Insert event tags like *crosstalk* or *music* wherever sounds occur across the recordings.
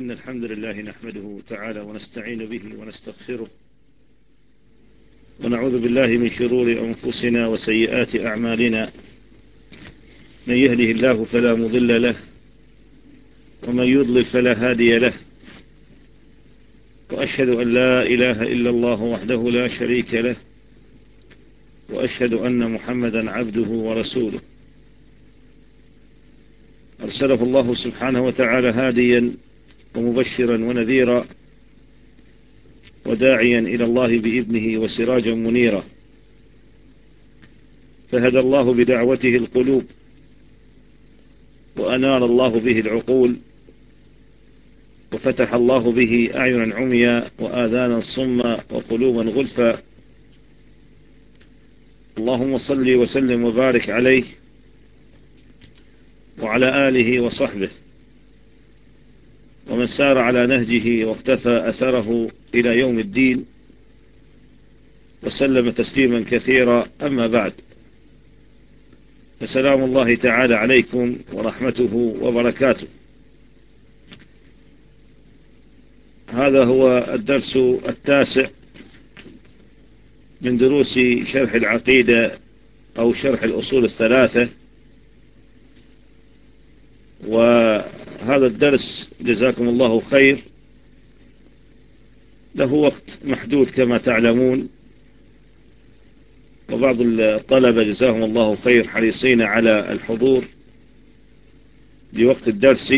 إن الحمد لله نحمده تعالى ونستعين به ونستغفره ونعوذ بالله من شرور أنفسنا وسيئات أعمالنا من يهده الله فلا مضل له ومن يضلل فلا هادي له وأشهد أن لا إله إلا الله وحده لا شريك له وأشهد أن محمدا عبده ورسوله أرسله الله سبحانه وتعالى هاديا ومبشرا ونذيرا وداعيا إلى الله بإذنه وسراجا منيرا. فهدى الله بدعوته القلوب وأنار الله به العقول وفتح الله به أعينا عميا وآذانا صما وقلوبا غلفا. اللهم صل وسلم وبارك عليه وعلى آله وصحبه. ومن سار على نهجه واختفى أثره إلى يوم الدين وسلم تسليما كثيرا. أما بعد فسلام الله تعالى عليكم ورحمته وبركاته. هذا هو الدرس التاسع من دروس شرح العقيدة أو شرح الأصول الثلاثة. وهذا الدرس جزاكم الله خير. له وقت محدود كما تعلمون. وبعض الطلبة جزاهم الله خير حريصين على الحضور لوقت الدرس.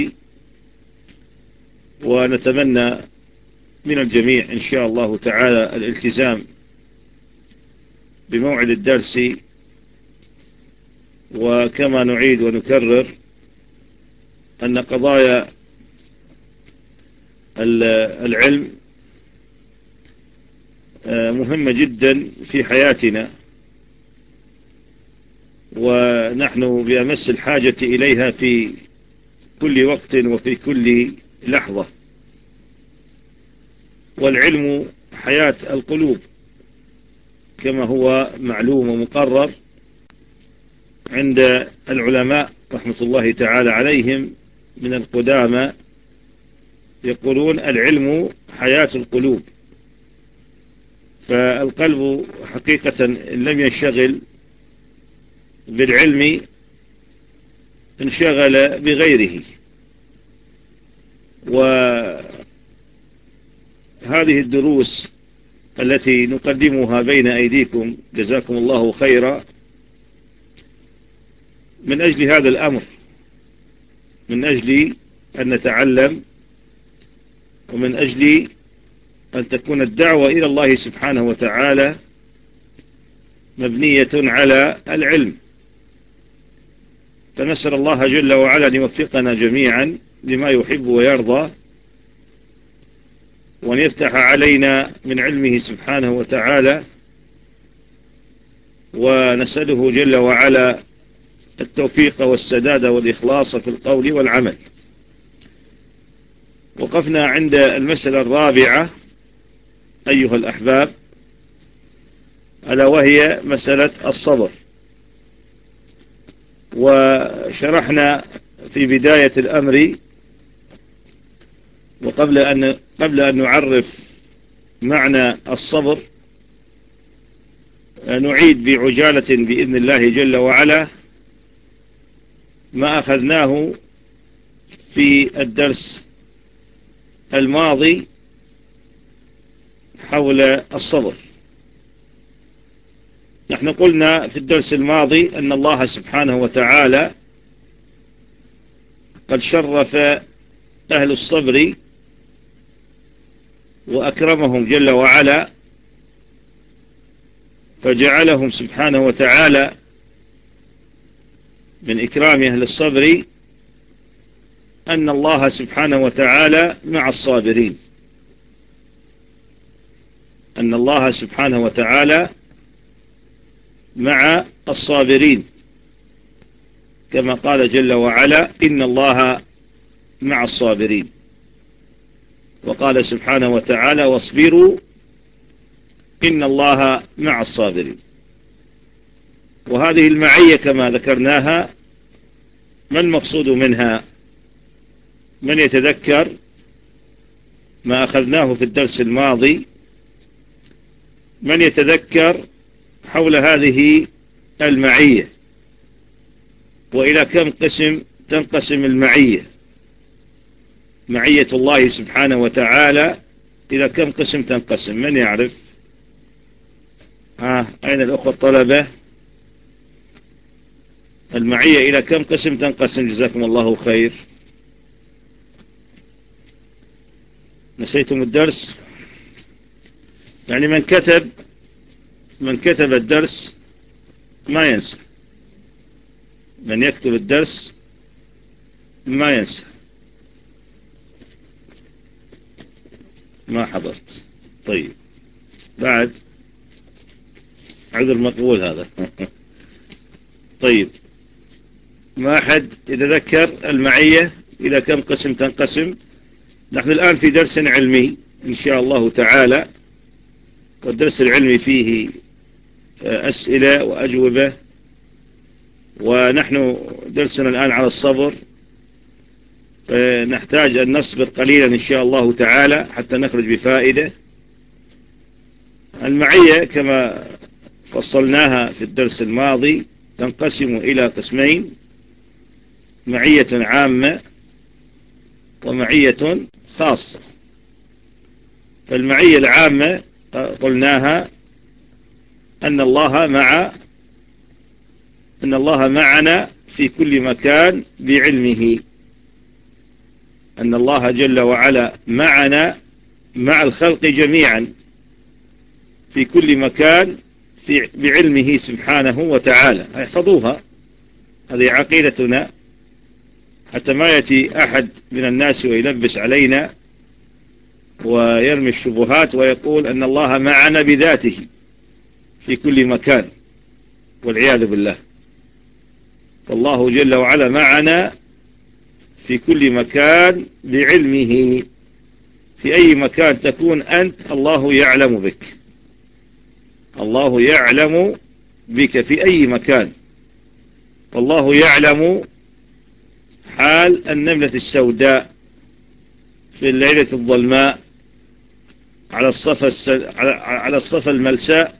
ونتمنى من الجميع إن شاء الله تعالى الالتزام بموعد الدرس. وكما نعيد ونكرر أن قضايا العلم مهمة جدا في حياتنا ونحن بأمس الحاجة إليها في كل وقت وفي كل لحظة. والعلم حياة القلوب كما هو معلوم ومقرر عند العلماء رحمة الله تعالى عليهم من القدامى يقولون العلم حياة القلوب. فالقلب حقيقة إن لم ينشغل بالعلم انشغل بغيره. وهذه الدروس التي نقدمها بين أيديكم جزاكم الله خيرا من أجل هذا الأمر. من أجل أن نتعلم ومن أجل أن تكون الدعوة إلى الله سبحانه وتعالى مبنية على العلم. فنسأل الله جل وعلا أن يوفقنا جميعا لما يحب ويرضى وأن يفتح علينا من علمه سبحانه وتعالى. ونسأله جل وعلا التوفيق والسداد والإخلاص في القول والعمل. وقفنا عند المسألة الرابعة أيها الأحباب ألا وهي مسألة الصبر. وشرحنا في بداية الأمر وقبل أن, قبل أن نعرف معنى الصبر نعيد بعجالة بإذن الله جل وعلا. ما أخذناه في الدرس الماضي حول الصبر. نحن قلنا في الدرس الماضي أن الله سبحانه وتعالى قد شرف أهل الصبر وأكرمهم جل وعلا فجعلهم سبحانه وتعالى من إكرام أهل الصبر أن الله سبحانه وتعالى مع الصابرين. أن الله سبحانه وتعالى مع الصابرين. كما قال جل وعلا إن الله مع الصابرين. وقال سبحانه وتعالى واصبروا إن الله مع الصابرين. وهذه المعية كما ذكرناها ما المقصود منها؟ من يتذكر ما أخذناه في الدرس الماضي؟ من يتذكر حول هذه المعية؟ وإلى كم قسم تنقسم المعية؟ معية الله سبحانه وتعالى إلى كم قسم تنقسم؟ من يعرف؟ ها أين الأخوة الطلبة؟ المعية إلى كم قسم؟ تنقسم جزاكم الله خير. نسيتم الدرس؟ يعني من كتب من كتب الدرس ما ينسى. من يكتب الدرس ما ينسى. ما حضرت. طيب. بعد عذر مقبول هذا. *laughs* طيب. ما أحد يتذكر المعية إلى كم قسم تنقسم. نحن الآن في درس علمي إن شاء الله تعالى والدرس العلمي فيه أسئلة وأجوبة. ونحن درسنا الآن على الصبر. نحتاج أن نصبر قليلا إن شاء الله تعالى حتى نخرج بفائدة. المعية كما فصلناها في الدرس الماضي تنقسم إلى قسمين. معية عامة ومعية خاصة. فالمعية العامة قلناها أن الله مع أن الله معنا في كل مكان بعلمه. أن الله جل وعلا معنا مع الخلق جميعا في كل مكان في بعلمه سبحانه وتعالى. احفظوها. هذه عقيدتنا. حتى ما يأتي أحد من الناس ويلبس علينا ويرمي الشبهات ويقول أن الله معنا بذاته في كل مكان والعياذ بالله. فالله جل وعلا معنا في كل مكان بعلمه. في أي مكان تكون أنت الله يعلم بك. الله يعلم بك في أي مكان. والله يعلم حال النملة السوداء في الليلة الظلماء على الصفا على الصفا الملساء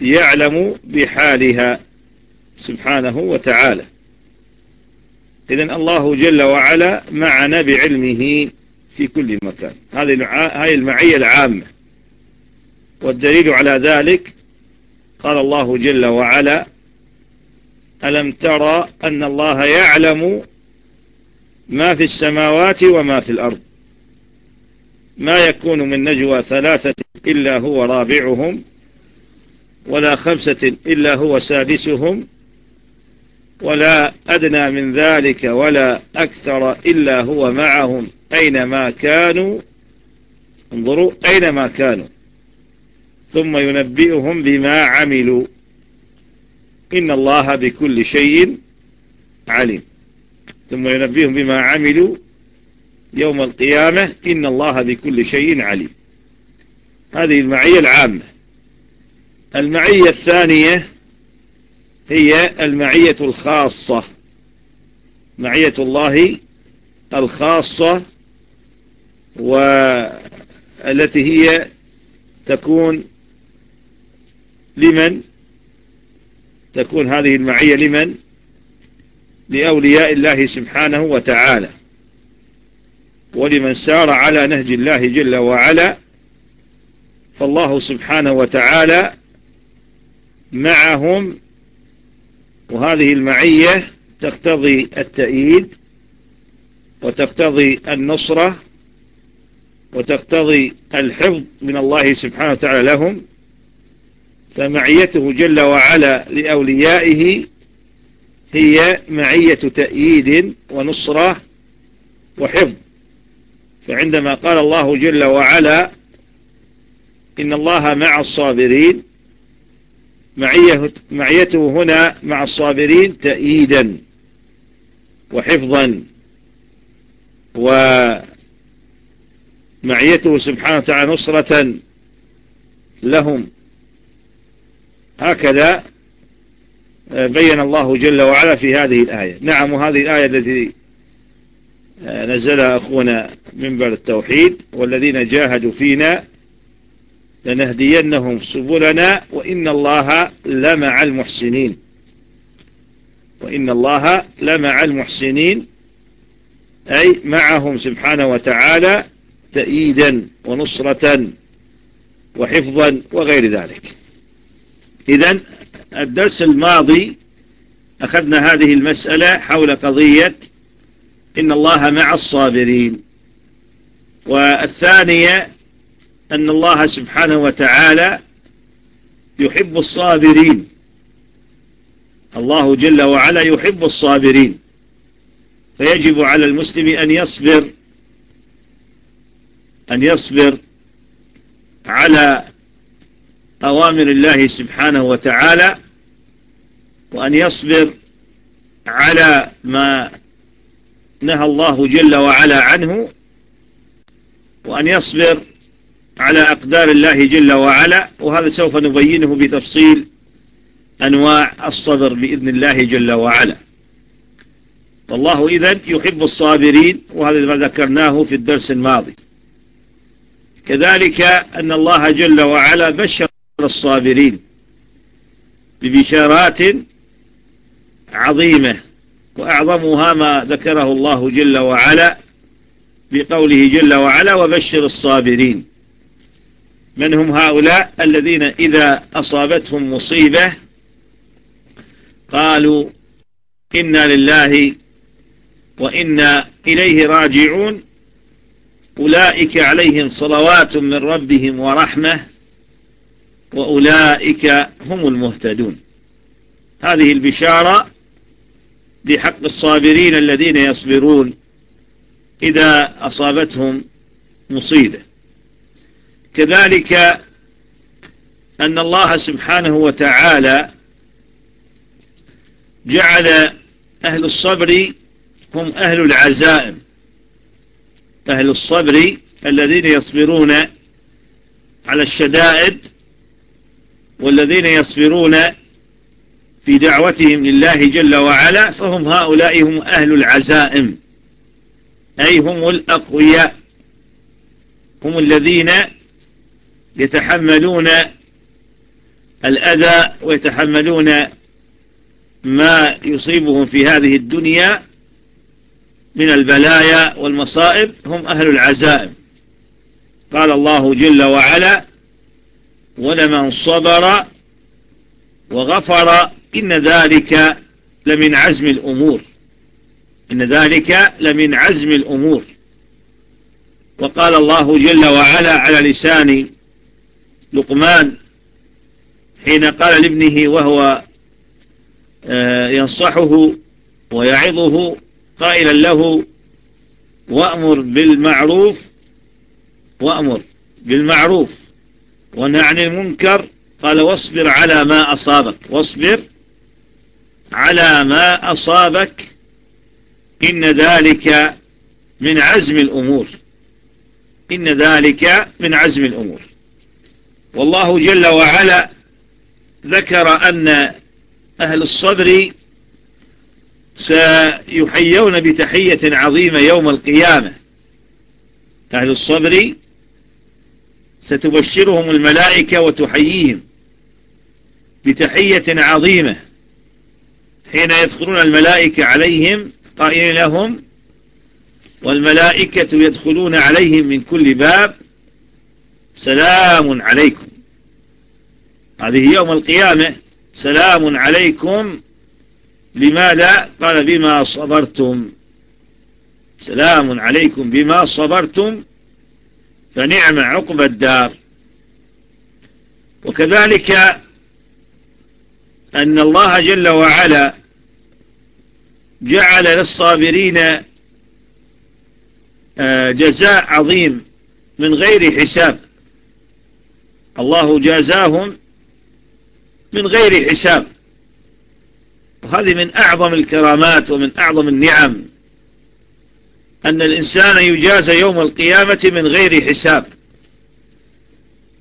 يعلم بحالها سبحانه وتعالى. إذن الله جل وعلا معنا بعلمه في كل مكان. هذه المعية العامة. والدليل على ذلك قال الله جل وعلا ألم ترى أن الله يعلم ما في السماوات وما في الأرض. ما يكون من نجوى ثلاثة إلا هو رابعهم ولا خمسة إلا هو سادسهم ولا أدنى من ذلك ولا أكثر إلا هو معهم أينما كانوا. انظروا أينما كانوا. ثم ينبئهم بما عملوا. إن الله بكل شيء عليم. ثم ينبئهم بما عملوا يوم القيامة إن الله بكل شيء عليم. هذه المعية العامة. المعية الثانية هي المعية الخاصة. معية الله الخاصة والتي هي تكون لمن؟ تكون هذه المعية لمن؟ لأولياء الله سبحانه وتعالى. ولمن سار على نهج الله جل وعلا فالله سبحانه وتعالى معهم. وهذه المعية تقتضي التأييد وتقتضي النصرة وتقتضي الحفظ من الله سبحانه وتعالى لهم. فمعيته جل وعلا لأوليائه هي معية تأييد ونصرة وحفظ. فعندما قال الله جل وعلا إن الله مع الصابرين معيته هنا مع الصابرين تأييدا وحفظا ومعيته سبحانه وتعالى نصرة لهم. هكذا بين الله جل وعلا في هذه الآية. نعم هذه الآية التي نزل أخونا منبر التوحيد والذين جاهدوا فينا لنهدينهم سبلنا وإن الله لمع المحسنين. وإن الله لمع المحسنين أي معهم سبحانه وتعالى تأييدا ونصرة وحفظا وغير ذلك. إذا الدرس الماضي أخذنا هذه المسألة حول قضية إن الله مع الصابرين. والثانية أن الله سبحانه وتعالى يحب الصابرين. الله جل وعلا يحب الصابرين. فيجب على المسلم أن يصبر أن يصبر على أوامر الله سبحانه وتعالى وأن يصبر على ما نهى الله جل وعلا عنه وأن يصبر على أقدار الله جل وعلا وهذا سوف نبينه بتفصيل أنواع الصبر بإذن الله جل وعلا. والله إذن يحب الصابرين وهذا ما ذكرناه في الدرس الماضي. كذلك أن الله جل وعلا بشر الصابرين ببشارات عظيمة وأعظمها ما ذكره الله جل وعلا بقوله جل وعلا وبشر الصابرين من هم هؤلاء الذين إذا أصابتهم مصيبة قالوا إنا لله وإنا إليه راجعون أولئك عليهم صلوات من ربهم ورحمة وأولئك هم المهتدون. هذه البشارة بحق الصابرين الذين يصبرون إذا أصابتهم مصيبة. كذلك أن الله سبحانه وتعالى جعل أهل الصبر هم أهل العزائم. أهل الصبر الذين يصبرون على الشدائد والذين يصبرون في دعوتهم لله جل وعلا فهم هؤلاء هم أهل العزائم. أي هم الأقوياء. هم الذين يتحملون الأذى ويتحملون ما يصيبهم في هذه الدنيا من البلايا والمصائب هم أهل العزائم. قال الله جل وعلا ولمن صبر وغفر إن ذلك لمن عزم الأمور. إن ذلك لمن عزم الأمور. وقال الله جل وعلا على لسان لقمان حين قال لابنه وهو آه، ينصحه ويعظه قائلا له وأمر بالمعروف وأمر بالمعروف. ونهى عن المنكر؟ قال واصبر على ما أصابك. واصبر على ما أصابك. إن ذلك من عزم الأمور. إن ذلك من عزم الأمور. والله جل وعلا ذكر أن أهل الصبر سيحيون بتحية عظيمة يوم القيامة. أهل الصبر ستبشرهم الملائكة وتحييهم بتحية عظيمة. حين يدخلون الملائكة عليهم قائلين لهم والملائكة يدخلون عليهم من كل باب. سلام عليكم. هذه يوم القيامة. سلام عليكم لماذا؟ قال بما صبرتم. سلام عليكم بما صبرتم. فنعم عقب الدار. وكذلك أن الله جل وعلا جعل للصابرين آه، جزاء عظيم من غير حساب. الله جازاهم من غير حساب. وهذه من أعظم الكرامات ومن أعظم النعم. أن الإنسان يجازى يوم القيامة من غير حساب.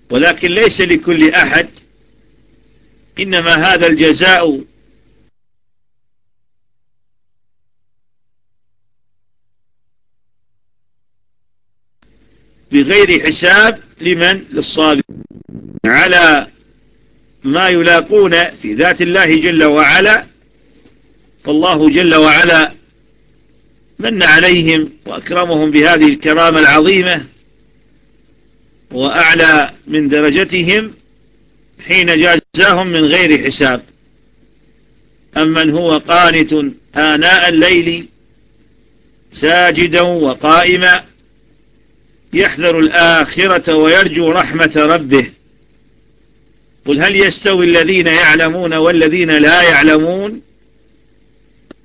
ولكن ليس لكل أحد إنما هذا الجزاء بغير حساب لمن؟ للصابر على ما يلاقون في ذات الله جل وعلا فالله جل وعلا من عليهم وأكرمهم بهذه الكرامة العظيمة وأعلى من درجتهم حين جازاهم من غير حساب. أمن هو قانت آناء الليل ساجدا وقائما يحذر الآخرة ويرجو رحمة ربه. قل هل يستوي الذين يعلمون والذين لا يعلمون؟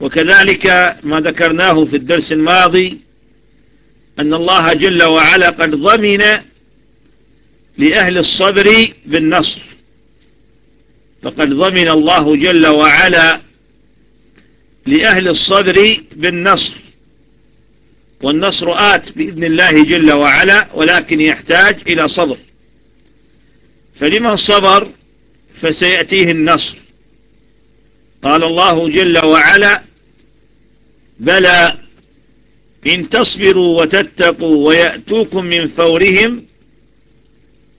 وكذلك ما ذكرناه في الدرس الماضي أن الله جل وعلا قد ضمن لأهل الصبر بالنصر. فقد ضمن الله جل وعلا لأهل الصبر بالنصر. والنصر آت بإذن الله جل وعلا ولكن يحتاج إلى صبر. فلمن صبر فسيأتيه النصر. قال الله جل وعلا بلى إن تصبروا وتتقوا ويأتوكم من فورهم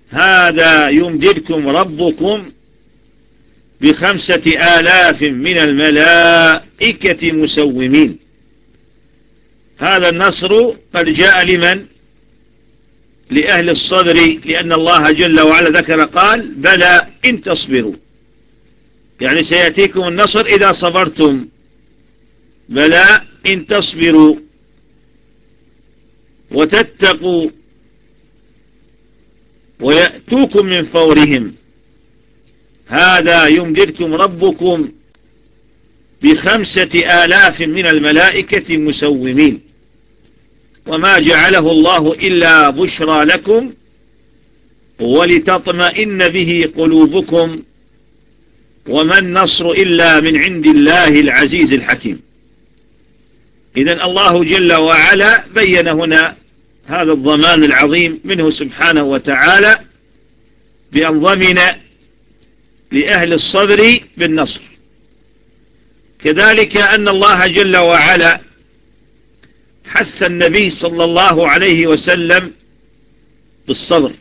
هذا يمددكم ربكم بخمسة آلاف من الملائكة مسومين. هذا النصر قد جاء لمن؟ لأهل الصبر لأن الله جل وعلا ذكر قال بلى إن تصبروا. يعني سيأتيكم النصر إذا صبرتم. بلى إن تصبروا وتتقوا ويأتوكم من فورهم. هذا يمددكم ربكم بخمسة آلاف من الملائكة مسومين وما جعله الله إلا بشرى لكم ولتطمئن به قلوبكم وما النصر إلا من عند الله العزيز الحكيم. إذا الله جل وعلا بين هنا هذا الضمان العظيم منه سبحانه وتعالى بأن ضمن لأهل الصبر بالنصر. كذلك أن الله جل وعلا حث النبي صلى الله عليه وسلم بالصبر.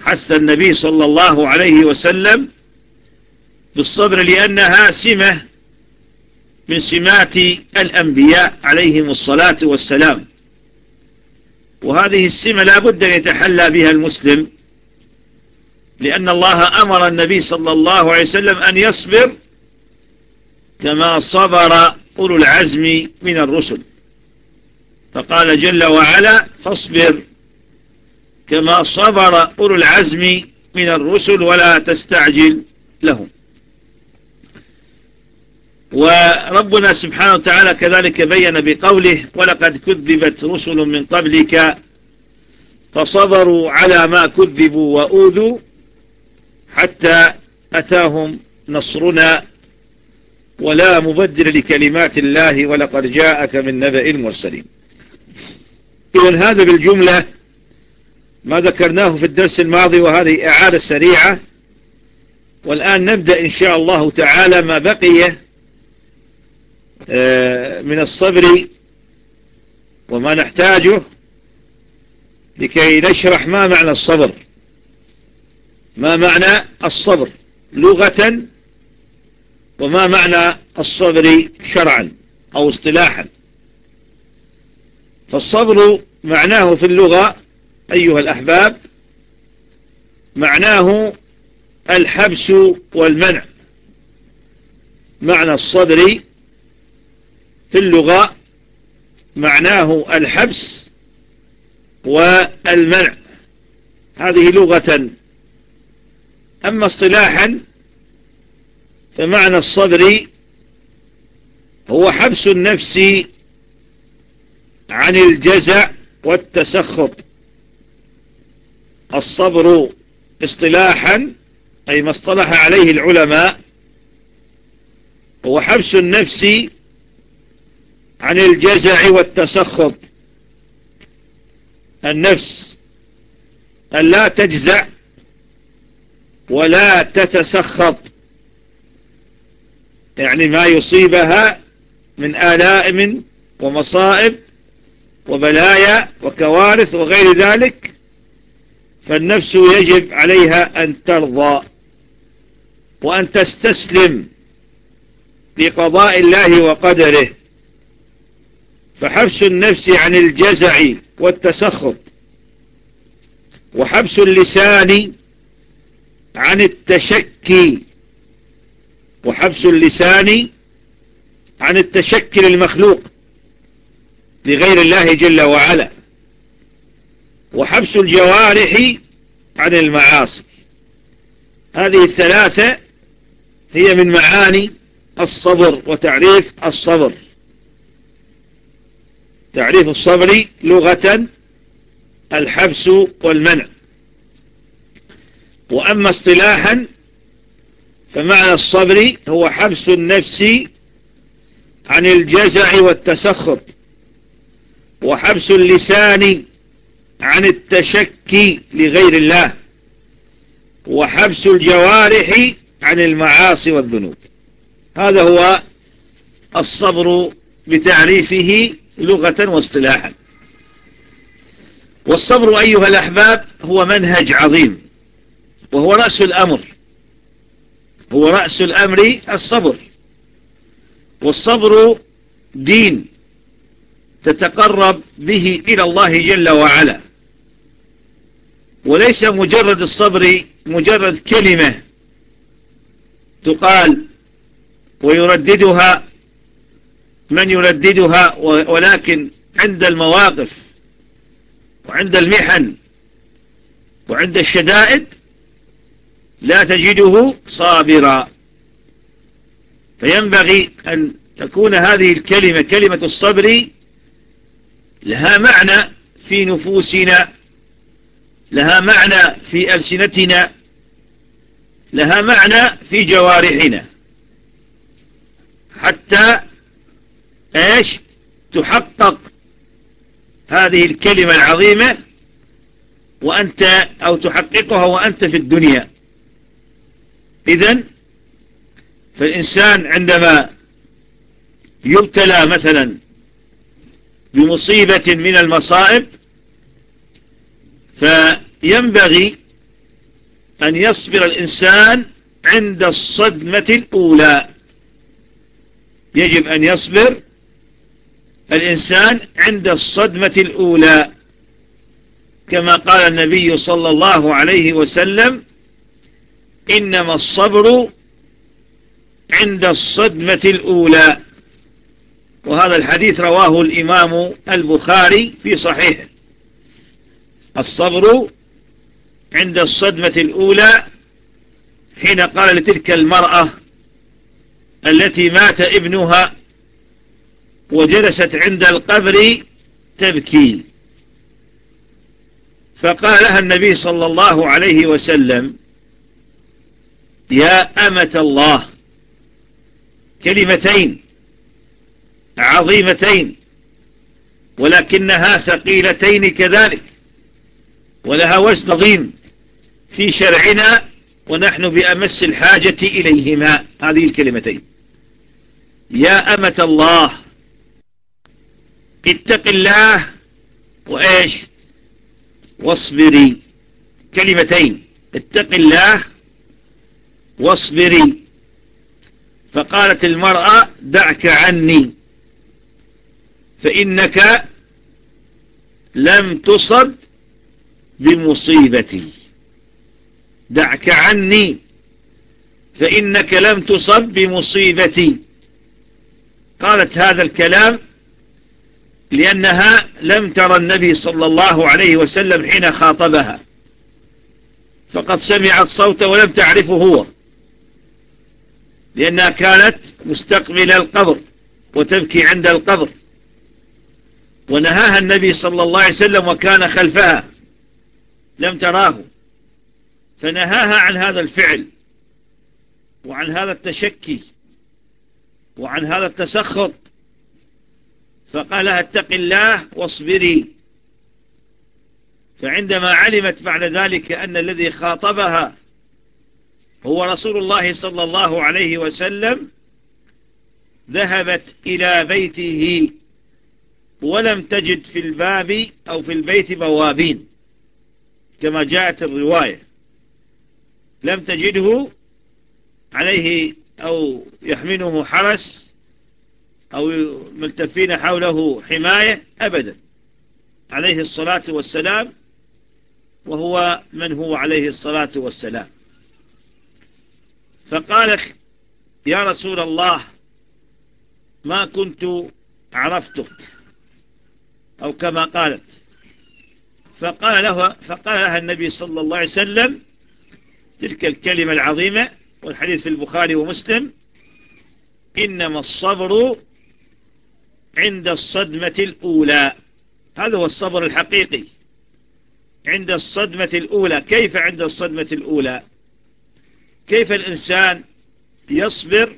حث النبي صلى الله عليه وسلم بالصبر لأنها سمة من سمات الأنبياء عليهم الصلاة والسلام. وهذه السمة لا بد أن يتحلى بها المسلم لأن الله أمر النبي صلى الله عليه وسلم أن يصبر كما صبر أولو العزم من الرسل. فقال جل وعلا فاصبر كما صبر أولو العزم من الرسل ولا تستعجل لهم. وربنا سبحانه وتعالى كذلك بين بقوله ولقد كذبت رسل من قبلك فصبروا على ما كذبوا وأوذوا حتى أتاهم نصرنا ولا مبدل لكلمات الله ولقد جاءك من نبأ المرسلين. إذن هذا بالجملة ما ذكرناه في الدرس الماضي وهذه إعادة سريعة. والآن نبدأ إن شاء الله تعالى ما بقي من الصبر وما نحتاجه لكي نشرح ما معنى الصبر. ما معنى الصبر؟ لغة وما معنى الصبر شرعا أو اصطلاحا؟ فالصبر معناه في اللغة أيها الأحباب معناه الحبس والمنع. معنى الصبر في اللغة معناه الحبس والمنع. هذه لغة. أما اصطلاحا فمعنى الصبر هو حبس النفس عن الجزع والتسخط. الصبر اصطلاحا أي ما اصطلح عليه العلماء هو حبس النفس عن الجزع والتسخط. النفس أن لا تجزع ولا تتسخط. يعني ما يصيبها من آلائم ومصائب وبلايا وكوارث وغير ذلك فالنفس يجب عليها أن ترضى وأن تستسلم لقضاء الله وقدره. فحبس النفس عن الجزع والتسخط. وحبس اللسان عن التشكي. وحبس اللسان عن التشكي المخلوق لغير الله جل وعلا. وحبس الجوارح عن المعاصي. هذه الثلاثة هي من معاني الصبر وتعريف الصبر. تعريف الصبر لغة الحبس والمنع. وأما اصطلاحا فمعنى الصبر هو حبس النفس عن الجزع والتسخط وحبس اللسان عن التشكي لغير الله وحبس الجوارح عن المعاصي والذنوب. هذا هو الصبر بتعريفه لغة واصطلاحا. والصبر أيها الأحباب هو منهج عظيم وهو رأس الأمر. هو رأس الأمر الصبر. والصبر دين تتقرب به إلى الله جل وعلا. وليس مجرد الصبر مجرد كلمة تقال ويرددها من يرددها ولكن عند المواقف وعند المحن وعند الشدائد لا تجده صابرا. فينبغي أن تكون هذه الكلمة كلمة الصبر لها معنى في نفوسنا لها معنى في ألسنتنا لها معنى في جوارحنا. حتى إيش؟ تحقق هذه الكلمة العظيمة وأنت أو تحققها وأنت في الدنيا. إذن فالإنسان عندما يبتلى مثلا بمصيبة من المصائب فينبغي أن يصبر الإنسان عند الصدمة الأولى. يجب أن يصبر الإنسان عند الصدمة الأولى كما قال النبي صلى الله عليه وسلم إنما الصبر عند الصدمة الأولى. وهذا الحديث رواه الإمام البخاري في صحيحه الصبر عند الصدمة الأولى حين قال لتلك المرأة التي مات ابنها وجلست عند القبر تبكي. فقال لها النبي صلى الله عليه وسلم يا أمة الله كلمتين عظيمتين ولكنها ثقيلتين كذلك ولها وزن عظيم في شرعنا ونحن بأمس الحاجة إليهما. هذه الكلمتين. يا أمة الله اتق الله وإيش؟ واصبري. كلمتين. اتق الله واصبري. فقالت المرأة دعك عني. فإنك لم تصب بمصيبتي. دعك عني. فإنك لم تصب بمصيبتي. قالت هذا الكلام لأنها لم ترى النبي صلى الله عليه وسلم حين خاطبها. فقد سمعت صوته ولم تعرفه هو. لأنها كانت مستقبل القبر وتبكي عند القبر. ونهاها النبي صلى الله عليه وسلم وكان خلفها. لم تراه. فنهاها عن هذا الفعل. وعن هذا التشكي. وعن هذا التسخط. فقال لها اتق الله واصبري. فعندما علمت بعد ذلك أن الذي خاطبها هو رسول الله صلى الله عليه وسلم ذهبت إلى بيته ولم تجد في الباب أو في البيت بوابين كما جاءت الرواية. لم تجده عليه أو يحمله حرس أو ملتفين حوله حماية أبدا. عليه الصلاة والسلام وهو من هو عليه الصلاة والسلام. فقال يا رسول الله ما كنت عرفتك أو كما قالت. فقال له فقال لها النبي صلى الله عليه وسلم تلك الكلمة العظيمة والحديث في البخاري ومسلم إنما الصبر عند الصدمة الأولى. هذا هو الصبر الحقيقي. عند الصدمة الأولى. كيف عند الصدمة الأولى؟ كيف الإنسان يصبر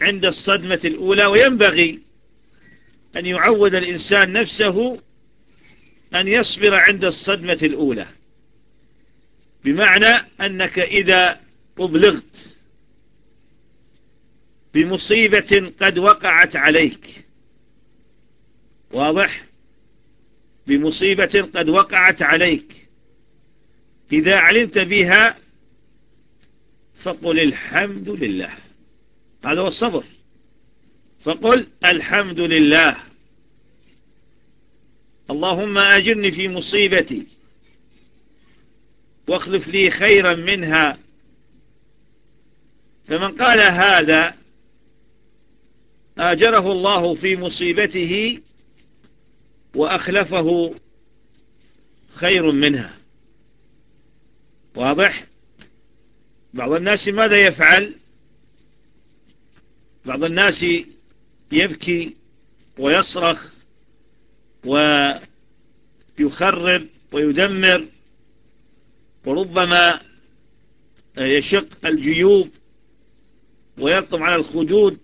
عند الصدمة الأولى وينبغي أن يعود الإنسان نفسه أن يصبر عند الصدمة الأولى؟ بمعنى أنك إذا أبلغت بمصيبة قد وقعت عليك. واضح؟ بمصيبة قد وقعت عليك. إذا علمت بها فقل الحمد لله. هذا هو الصبر. فقل الحمد لله. اللهم أجرني في مصيبتي واخلف لي خيرا منها. فمن قال هذا آجره الله في مصيبته وأخلفه خير منها. واضح؟ بعض الناس ماذا يفعل؟ بعض الناس يبكي ويصرخ ويخرب ويدمر وربما يشق الجيوب ويلطم على الخدود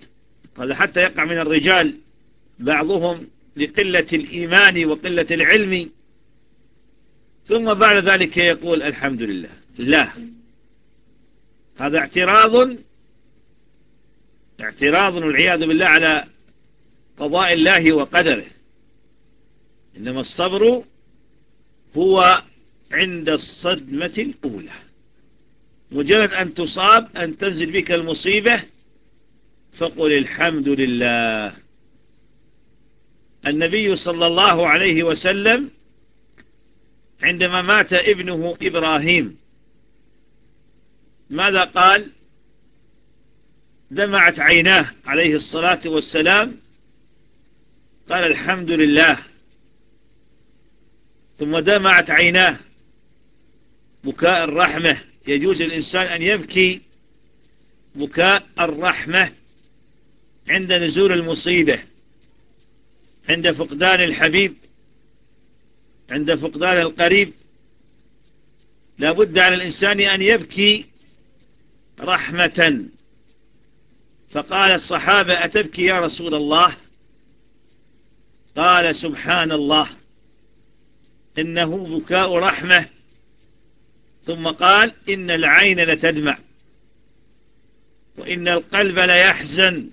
هذا حتى يقع من الرجال. بعضهم لقلة الإيمان وقلة العلم. ثم بعد ذلك يقول الحمد لله. لا. هذا اعتراض اعتراض والعياذ بالله على قضاء الله وقدره. إنما الصبر هو عند الصدمة الأولى. مجرد أن تصاب أن تنزل بك المصيبة فقل الحمد لله. النبي صلى الله عليه وسلم عندما مات ابنه إبراهيم. ماذا قال؟ دمعت عيناه عليه الصلاة والسلام. قال الحمد لله. ثم دمعت عيناه. بكاء الرحمة. يجوز للإنسان أن يبكي بكاء الرحمة عند نزول المصيبة. عند فقدان الحبيب عند فقدان القريب. لا بد على الإنسان أن يبكي رحمة. فقال الصحابة أتبكي يا رسول الله؟ قال سبحان الله إنه بكاء رحمة. ثم قال إن العين لتدمع وإن القلب ليحزن.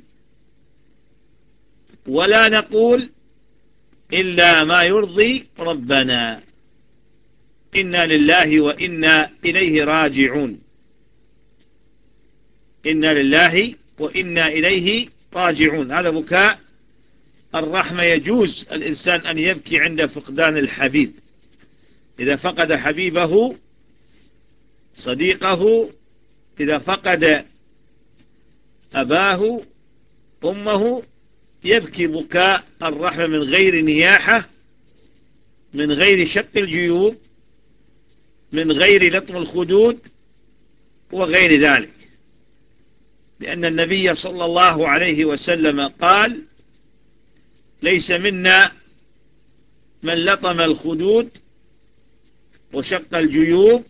ولا نقول إلا ما يرضي ربنا. إنا لله وإنا إليه راجعون. إنا لله وإنا إليه راجعون. هذا بكاء الرحمة. يجوز الإنسان أن يبكي عند فقدان الحبيب. إذا فقد حبيبه صديقه إذا فقد أباه أمه يبكي بكاء الرحمة من غير نياحة من غير شق الجيوب من غير لطم الخدود وغير ذلك. لأن النبي صلى الله عليه وسلم قال ليس منا من لطم الخدود وشق الجيوب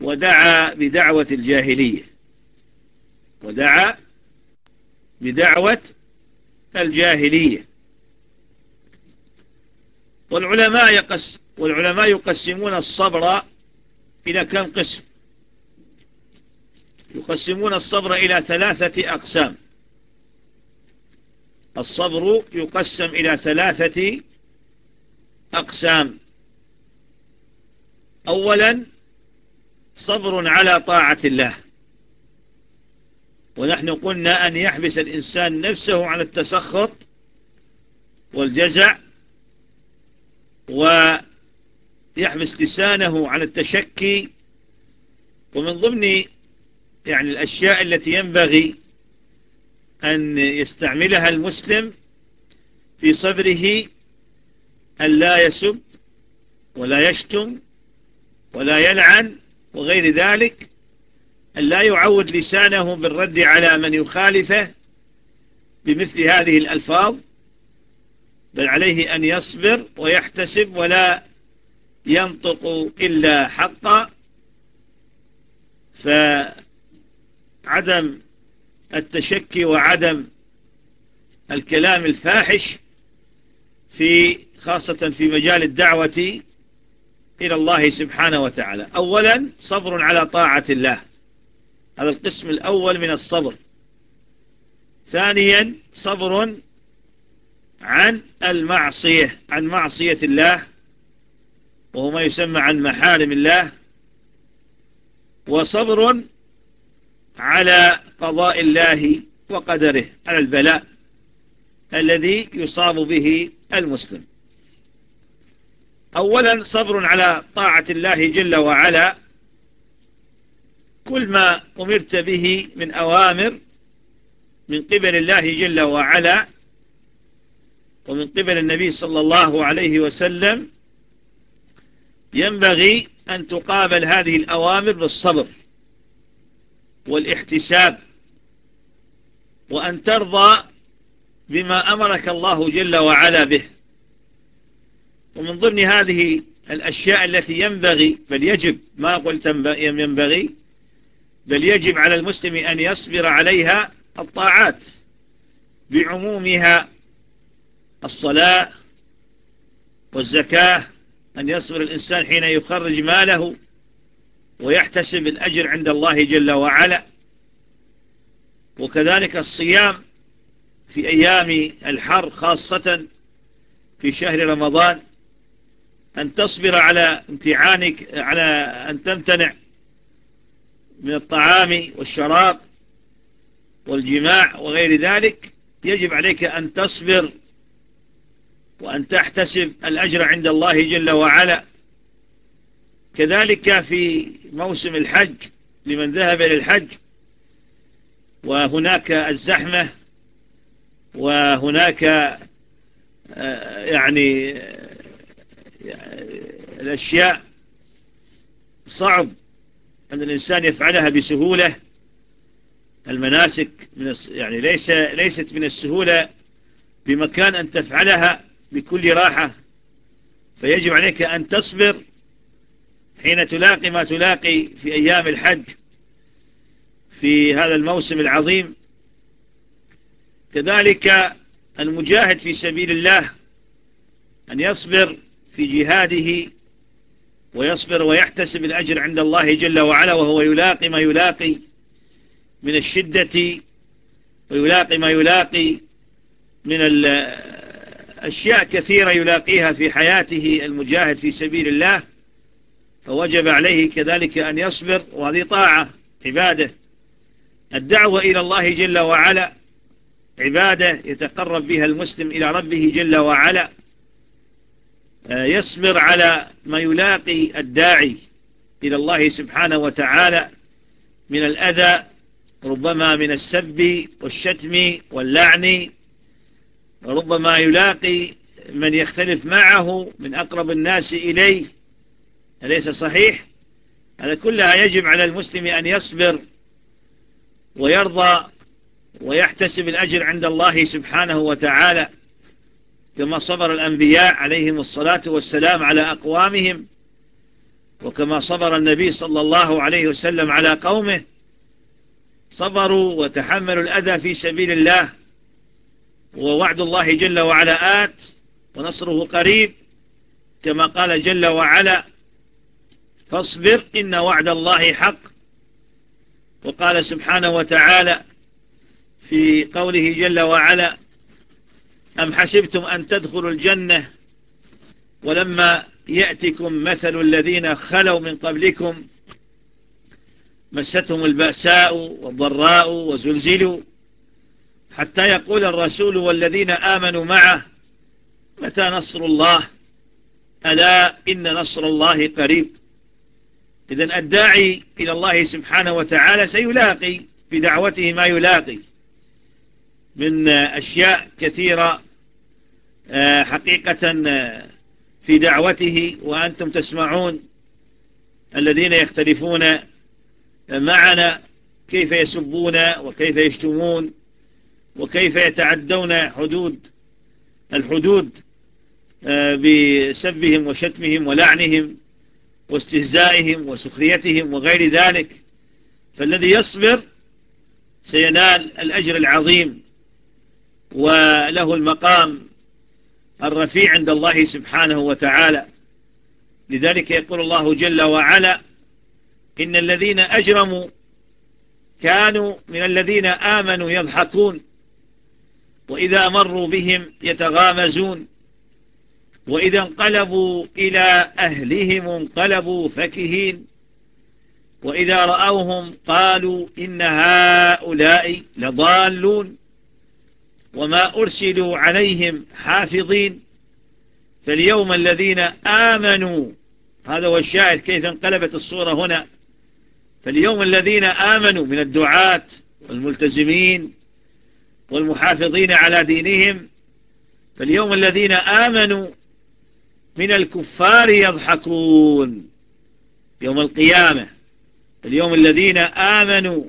ودعا بدعوة الجاهلية ودعا بدعوة الجاهلية. والعلماء يقسم والعلماء يقسمون الصبر إلى كم قسم؟ يقسمون الصبر إلى ثلاثة أقسام. الصبر يقسم إلى ثلاثة أقسام. أولا صبر على طاعة الله. ونحن قلنا أن يحبس الإنسان نفسه عن التسخط والجزع ويحبس لسانه عن التشكي. ومن ضمن يعني الأشياء التي ينبغي أن يستعملها المسلم في صبره أن لا يسب ولا يشتم ولا يلعن وغير ذلك لا يعود لسانه بالرد على من يخالفه بمثل هذه الألفاظ بل عليه أن يصبر ويحتسب ولا ينطق إلا حقا. فعدم التشكي وعدم الكلام الفاحش في خاصة في مجال الدعوة إلى الله سبحانه وتعالى. أولا صبر على طاعة الله. هذا القسم الأول من الصبر. ثانيا صبر عن المعصية عن معصية الله وهو ما يسمى عن محارم الله. وصبر على قضاء الله وقدره على البلاء الذي يصاب به المسلم. أولا صبر على طاعة الله جل وعلا. كل ما أمرت به من أوامر من قبل الله جل وعلا ومن قبل النبي صلى الله عليه وسلم ينبغي أن تقابل هذه الأوامر بالصبر والاحتساب وأن ترضى بما أمرك الله جل وعلا به. ومن ضمن هذه الأشياء التي ينبغي بل يجب ما قلت ينبغي بل يجب على المسلم أن يصبر عليها الطاعات بعمومها الصلاة والزكاة أن يصبر الإنسان حين يخرج ماله ويحتسب الأجر عند الله جل وعلا. وكذلك الصيام في أيام الحر خاصة في شهر رمضان أن تصبر على امتعانك على أن تمتنع من الطعام والشراب والجماع وغير ذلك يجب عليك أن تصبر وأن تحتسب الأجر عند الله جل وعلا. كذلك في موسم الحج لمن ذهب للحج وهناك الزحمة وهناك آه، يعني الأشياء صعب. أن الإنسان يفعلها بسهولة المناسك من يعني ليس ليست من السهولة بمكان أن تفعلها بكل راحة. فيجب عليك أن تصبر حين تلاقي ما تلاقي في أيام الحج في هذا الموسم العظيم. كذلك المجاهد في سبيل الله أن يصبر في جهاده ويصبر ويحتسب الأجر عند الله جل وعلا وهو يلاقي ما يلاقي من الشدة ويلاقي ما يلاقي من أشياء كثيرة يلاقيها في حياته المجاهد في سبيل الله. فوجب عليه كذلك أن يصبر وهذه طاعة عبادة. الدعوة إلى الله جل وعلا عبادة يتقرب بها المسلم إلى ربه جل وعلا. يصبر على ما يلاقي الداعي إلى الله سبحانه وتعالى من الأذى ربما من السب والشتم واللعن وربما يلاقي من يختلف معه من أقرب الناس إليه. أليس صحيح؟ هذا كلها يجب على المسلم أن يصبر ويرضى ويحتسب الأجر عند الله سبحانه وتعالى. كما صبر الأنبياء عليهم الصلاة والسلام على أقوامهم وكما صبر النبي صلى الله عليه وسلم على قومه صبروا وتحملوا الأذى في سبيل الله ووعد الله جل وعلا آت ونصره قريب كما قال جل وعلا فاصبر إن وعد الله حق وقال سبحانه وتعالى في قوله جل وعلا أم حسبتم أن تدخلوا الجنة ولما يأتكم مثل الذين خلوا من قبلكم مستهم البأساء والضراء وزلزلوا حتى يقول الرسول والذين آمنوا معه متى نصر الله؟ ألا إن نصر الله قريب. إذا الداعي إلى الله سبحانه وتعالى سيلاقي في دعوته ما يلاقي من أشياء كثيرة حقيقة آه، في دعوته وأنتم تسمعون الذين يختلفون معنا كيف يسبون وكيف يشتمون وكيف يتعدون حدود الحدود آه، بسبهم وشتمهم ولعنهم واستهزائهم وسخريتهم وغير ذلك. فالذي يصبر سينال الأجر العظيم وله المقام الرفيع عند الله سبحانه وتعالى. لذلك يقول الله جل وعلا إن الذين أجرموا كانوا من الذين آمنوا يضحكون وإذا مروا بهم يتغامزون وإذا انقلبوا إلى أهلهم انقلبوا فكهين وإذا رأوهم قالوا إن هؤلاء لضالون. وما أرسلوا عليهم حافظين. فاليوم الذين آمنوا هذا هو الشاهد كيف انقلبت الصورة هنا. فاليوم الذين آمنوا من الدعاة والملتزمين والمحافظين على دينهم فاليوم الذين آمنوا من الكفار يضحكون. يوم القيامة اليوم الذين آمنوا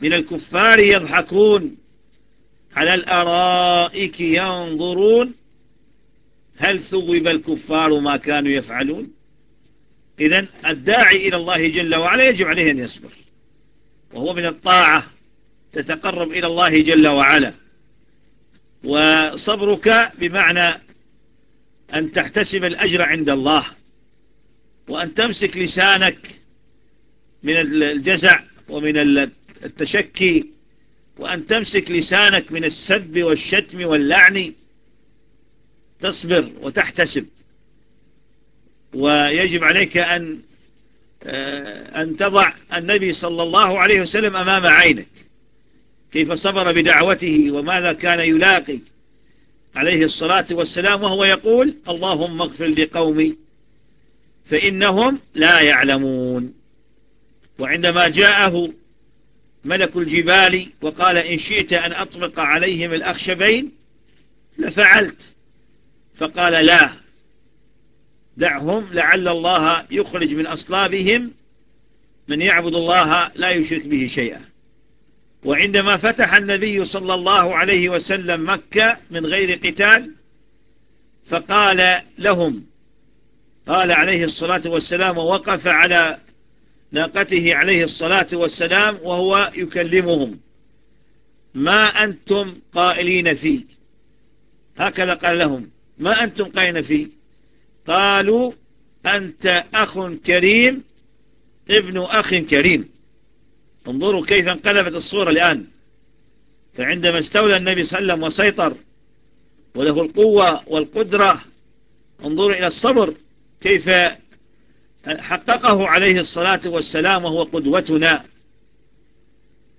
من الكفار يضحكون. على الأرائك ينظرون هل ثوب الكفار ما كانوا يفعلون؟ إذا الداعي إلى الله جل وعلا يجب عليه أن يصبر وهو من الطاعة تتقرب إلى الله جل وعلا. وصبرك بمعنى أن تحتسب الأجر عند الله وأن تمسك لسانك من الجزع ومن التشكي وأن تمسك لسانك من السب والشتم واللعن تصبر وتحتسب. ويجب عليك أن آه، أن تضع النبي صلى الله عليه وسلم أمام عينك. كيف صبر بدعوته وماذا كان يلاقي عليه الصلاة والسلام وهو يقول اللهم اغفر لقومي فإنهم لا يعلمون. وعندما جاءه ملك الجبال وقال إن شئت أن أطبق عليهم الأخشبين لفعلت. فقال لا دعهم لعل الله يخرج من أصلابهم من يعبد الله لا يشرك به شيئا. وعندما فتح النبي صلى الله عليه وسلم مكة من غير قتال فقال لهم قال عليه الصلاة والسلام ووقف على ناقته عليه الصلاة والسلام وهو يكلمهم. ما أنتم قائلين فيه؟ هكذا قال لهم ما أنتم قائلين فيه؟ قالوا أنت أخ كريم ابن أخ كريم. انظروا كيف انقلبت الصورة الآن. فعندما استولى النبي صلى الله عليه وسلم وسيطر وله القوة والقدرة انظروا إلى الصبر كيف حققه عليه الصلاة والسلام وهو قدوتنا.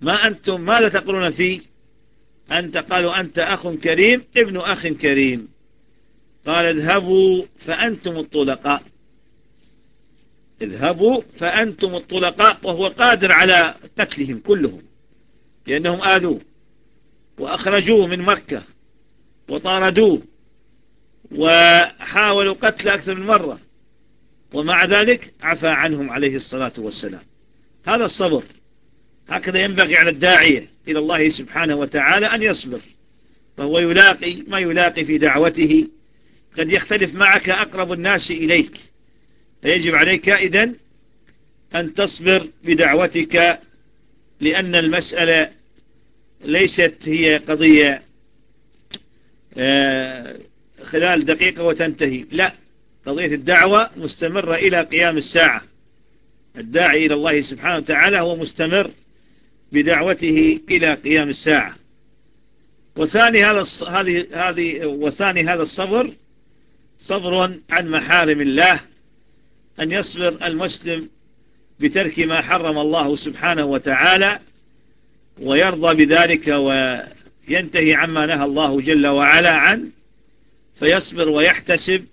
ما أنتم ماذا تقولون فيه؟ أنت قالوا أنت أخ كريم ابن أخ كريم. قال اذهبوا فأنتم الطلقاء. اذهبوا فأنتم الطلقاء وهو قادر على قتلهم كلهم. لأنهم آذوه وأخرجوه من مكة وطاردوه وحاولوا قتل أكثر من مرة. ومع ذلك عفى عنهم عليه الصلاة والسلام. هذا الصبر. هكذا ينبغي على الداعية إلى الله سبحانه وتعالى أن يصبر. فهو يلاقي ما يلاقي في دعوته. قد يختلف معك أقرب الناس إليك. يجب عليك إذن أن تصبر بدعوتك لأن المسألة ليست هي قضية آه، خلال دقيقة وتنتهي. لا قضية الدعوة مستمرة إلى قيام الساعة. الداعي إلى الله سبحانه وتعالى هو مستمر بدعوته إلى قيام الساعة. وثاني هذا هذه هذه وثاني هذا الصبر صبر عن محارم الله أن يصبر المسلم بترك ما حرم الله سبحانه وتعالى ويرضى بذلك وينتهي عما نهى الله جل وعلا عنه فيصبر ويحتسب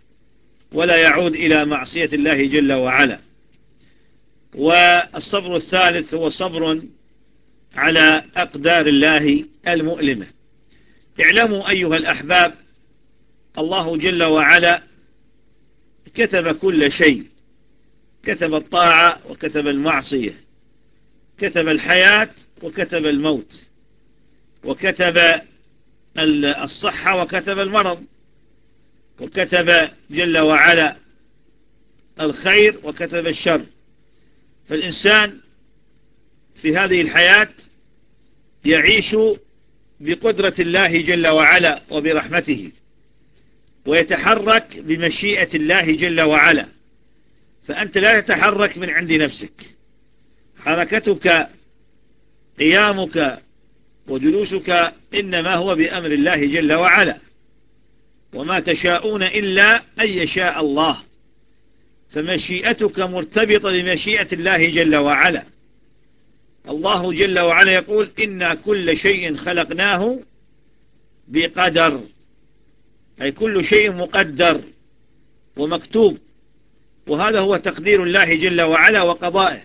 ولا يعود إلى معصية الله جل وعلا. والصبر الثالث هو صبر على أقدار الله المؤلمة. اعلموا أيها الأحباب الله جل وعلا كتب كل شيء. كتب الطاعة وكتب المعصية. كتب الحياة وكتب الموت. وكتب الصحة وكتب المرض. وكتب جل وعلا الخير وكتب الشر. فالإنسان في هذه الحياة يعيش بقدرة الله جل وعلا وبرحمته ويتحرك بمشيئة الله جل وعلا. فأنت لا تتحرك من عند نفسك. حركتك قيامك وجلوسك إنما هو بأمر الله جل وعلا. وما تشاءون إلا أن يشاء الله. فمشيئتك مرتبطة بمشيئة الله جل وعلا. الله جل وعلا يقول إنا كل شيء خلقناه بقدر. أي كل شيء مقدر ومكتوب. وهذا هو تقدير الله جل وعلا وقضائه.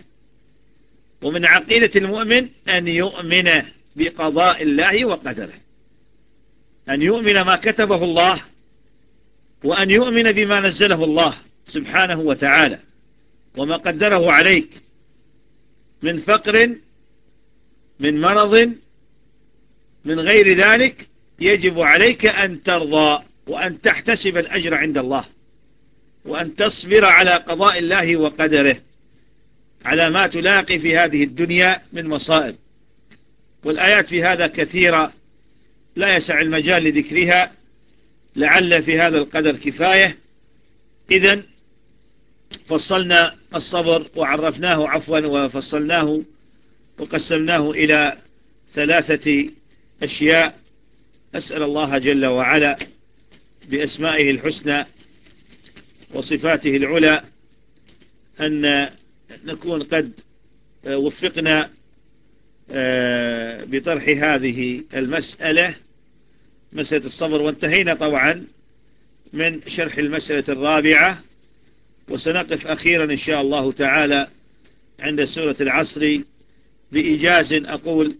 ومن عقيدة المؤمن أن يؤمن بقضاء الله وقدره. أن يؤمن ما كتبه الله. وأن يؤمن بما نزله الله سبحانه وتعالى وما قدره عليك من فقر من مرض من غير ذلك يجب عليك أن ترضى وأن تحتسب الأجر عند الله وأن تصبر على قضاء الله وقدره على ما تلاقي في هذه الدنيا من مصائب. والآيات في هذا كثيرة لا يسع المجال لذكرها. لعل في هذا القدر كفاية. إذن فصلنا الصبر وعرفناه عفوا وفصلناه وقسمناه إلى ثلاثة أشياء. أسأل الله جل وعلا بأسمائه الحسنى وصفاته العلى أن نكون قد وفقنا آه، بطرح هذه المسألة. مسألة الصبر وانتهينا طبعا من شرح المسألة الرابعة. وسنقف أخيرا إن شاء الله تعالى عند سورة العصر بإيجاز. أقول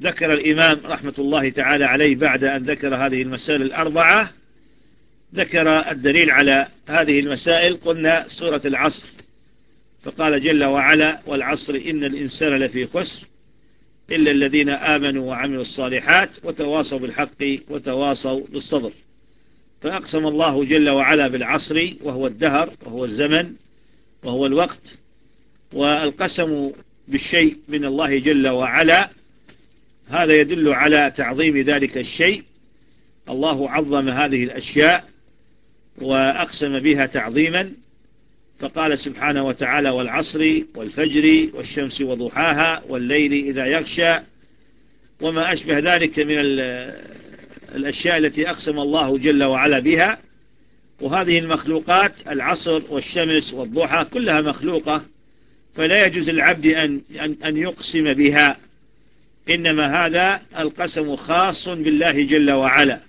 ذكر الإمام رحمة الله تعالى عليه بعد أن ذكر هذه المسائل الأربعة. ذكر الدليل على هذه المسائل. قلنا سورة العصر فقال جل وعلا والعصر إن الإنسان لفي خسر إلا الذين آمنوا وعملوا الصالحات وتواصوا بالحق وتواصوا بالصبر. فأقسم الله جل وعلا بالعصر وهو الدهر وهو الزمن وهو الوقت. والقسم بالشيء من الله جل وعلا هذا يدل على تعظيم ذلك الشيء. الله عظم هذه الأشياء وأقسم بها تعظيما. فقال سبحانه وتعالى والعصر والفجر والشمس وضحاها والليل إذا يغشى وما أشبه ذلك من الأشياء التي أقسم الله جل وعلا بها. وهذه المخلوقات العصر والشمس والضحى كلها مخلوقة فلا يجوز العبد أن, أن, أن يقسم بها. إنما هذا القسم خاص بالله جل وعلا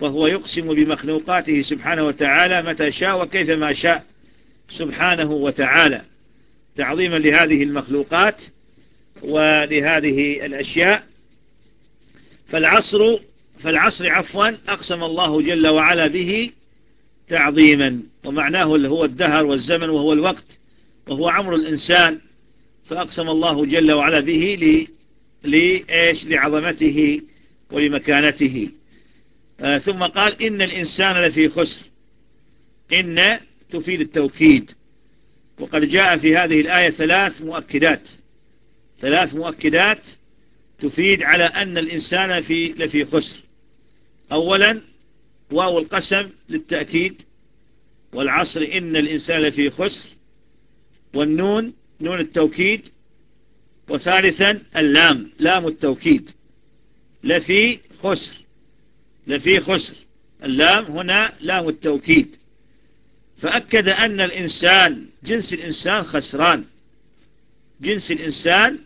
فهو يقسم بمخلوقاته سبحانه وتعالى متى شاء وكيف ما شاء. سبحانه وتعالى تعظيما لهذه المخلوقات ولهذه الأشياء. فالعصر فالعصر عفوا أقسم الله جل وعلا به تعظيما ومعناه اللي هو الدهر والزمن وهو الوقت وهو عمر الإنسان فأقسم الله جل وعلا به لإيش؟ لعظمته ولمكانته. آه ثم قال إن الإنسان لفي خسر إن تفيد التوكيد. وقد جاء في هذه الآية ثلاث مؤكدات. ثلاث مؤكدات تفيد على أن الإنسان في لفي خسر. أولا واو القسم للتأكيد. والعصر إن الإنسان لفي خسر. والنون نون التوكيد. وثالثا اللام لام التوكيد. لفي خسر. لفي خسر. اللام هنا لام التوكيد. فأكد أن الإنسان جنس الإنسان خسران. جنس الإنسان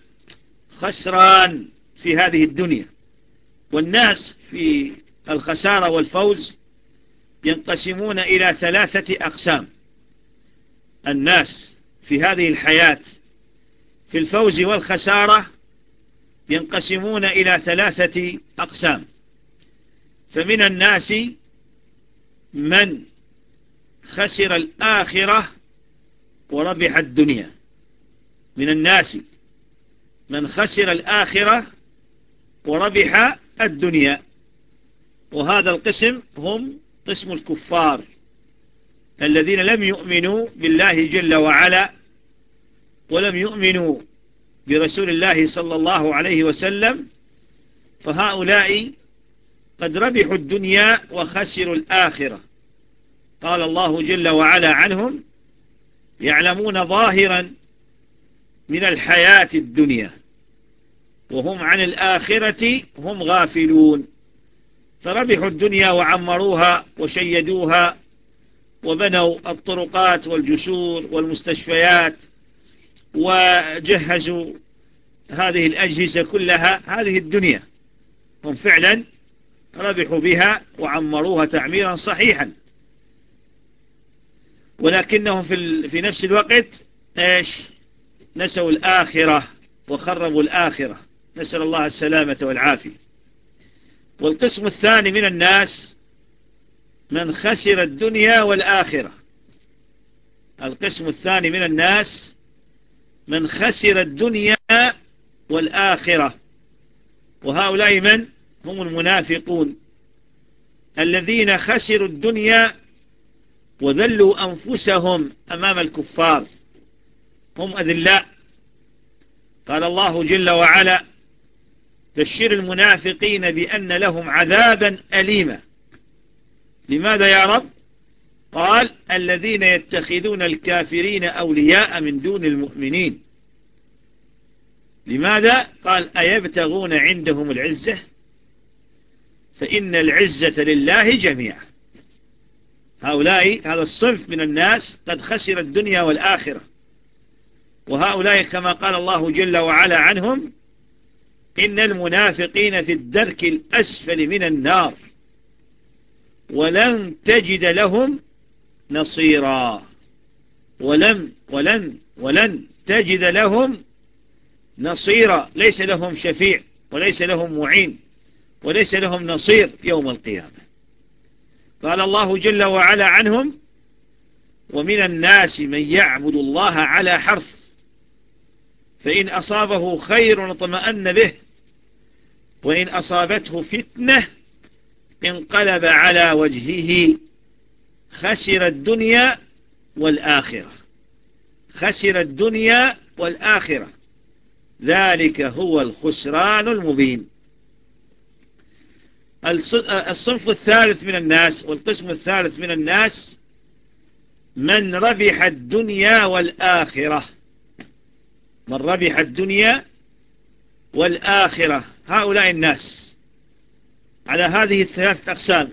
خسران في هذه الدنيا. والناس في الخسارة والفوز ينقسمون إلى ثلاثة أقسام. الناس في هذه الحياة في الفوز والخسارة ينقسمون إلى ثلاثة أقسام. فمن الناس من خسر الآخرة وربح الدنيا. من الناس من خسر الآخرة وربح الدنيا. وهذا القسم هم قسم الكفار الذين لم يؤمنوا بالله جل وعلا ولم يؤمنوا برسول الله صلى الله عليه وسلم. فهؤلاء قد ربحوا الدنيا وخسروا الآخرة. قال الله جل وعلا عنهم يعلمون ظاهرا من الحياة الدنيا وهم عن الآخرة هم غافلون. فربحوا الدنيا وعمروها وشيدوها وبنوا الطرقات والجسور والمستشفيات وجهزوا هذه الأجهزة كلها هذه الدنيا. هم فعلا ربحوا بها وعمروها تعميرا صحيحا. ولكنهم في, في نفس الوقت إيش؟ نسوا الآخرة وخربوا الآخرة. نسأل الله السلامة والعافية. والقسم الثاني من الناس من خسر الدنيا والآخرة. القسم الثاني من الناس من خسر الدنيا والآخرة. وهؤلاء من؟ هم المنافقون. الذين خسروا الدنيا وذلوا أنفسهم أمام الكفار. هم أذلاء. قال الله جل وعلا بشر المنافقين بأن لهم عذابا أليما. لماذا يا رب؟ قال الذين يتخذون الكافرين أولياء من دون المؤمنين. لماذا؟ قال أيبتغون عندهم العزة؟ فإن العزة لله جميعا. هؤلاء هذا الصنف من الناس قد خسر الدنيا والآخرة. وهؤلاء كما قال الله جل وعلا عنهم إن المنافقين في الدرك الأسفل من النار ولن تجد لهم نصيرا. ولم ولن ولن تجد لهم نصيرا. ليس لهم شفيع وليس لهم معين وليس لهم نصير يوم القيامة. قال الله جل وعلا عنهم ومن الناس من يعبد الله على حرف فإن أصابه خير اطمأن به وإن أصابته فتنة انقلب على وجهه خسر الدنيا والآخرة خسر الدنيا والآخرة ذلك هو الخسران المبين. الصنف الثالث من الناس والقسم الثالث من الناس من ربح الدنيا والآخرة. من ربح الدنيا والآخرة. هؤلاء الناس. على هذه الثلاث أقسام.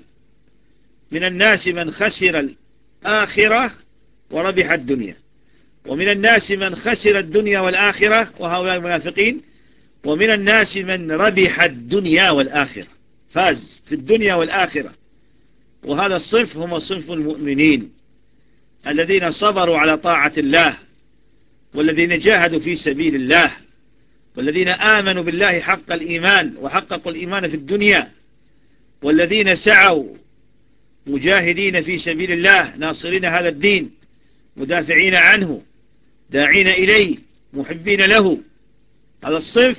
من الناس من خسر الآخرة وربح الدنيا. ومن الناس من خسر الدنيا والآخرة وهؤلاء المنافقين. ومن الناس من ربح الدنيا والآخرة. فاز في الدنيا والآخرة. وهذا الصنف هم صنف المؤمنين الذين صبروا على طاعة الله والذين جاهدوا في سبيل الله والذين آمنوا بالله حق الإيمان وحققوا الإيمان في الدنيا والذين سعوا مجاهدين في سبيل الله ناصرين هذا الدين مدافعين عنه داعين إليه محبين له. هذا الصنف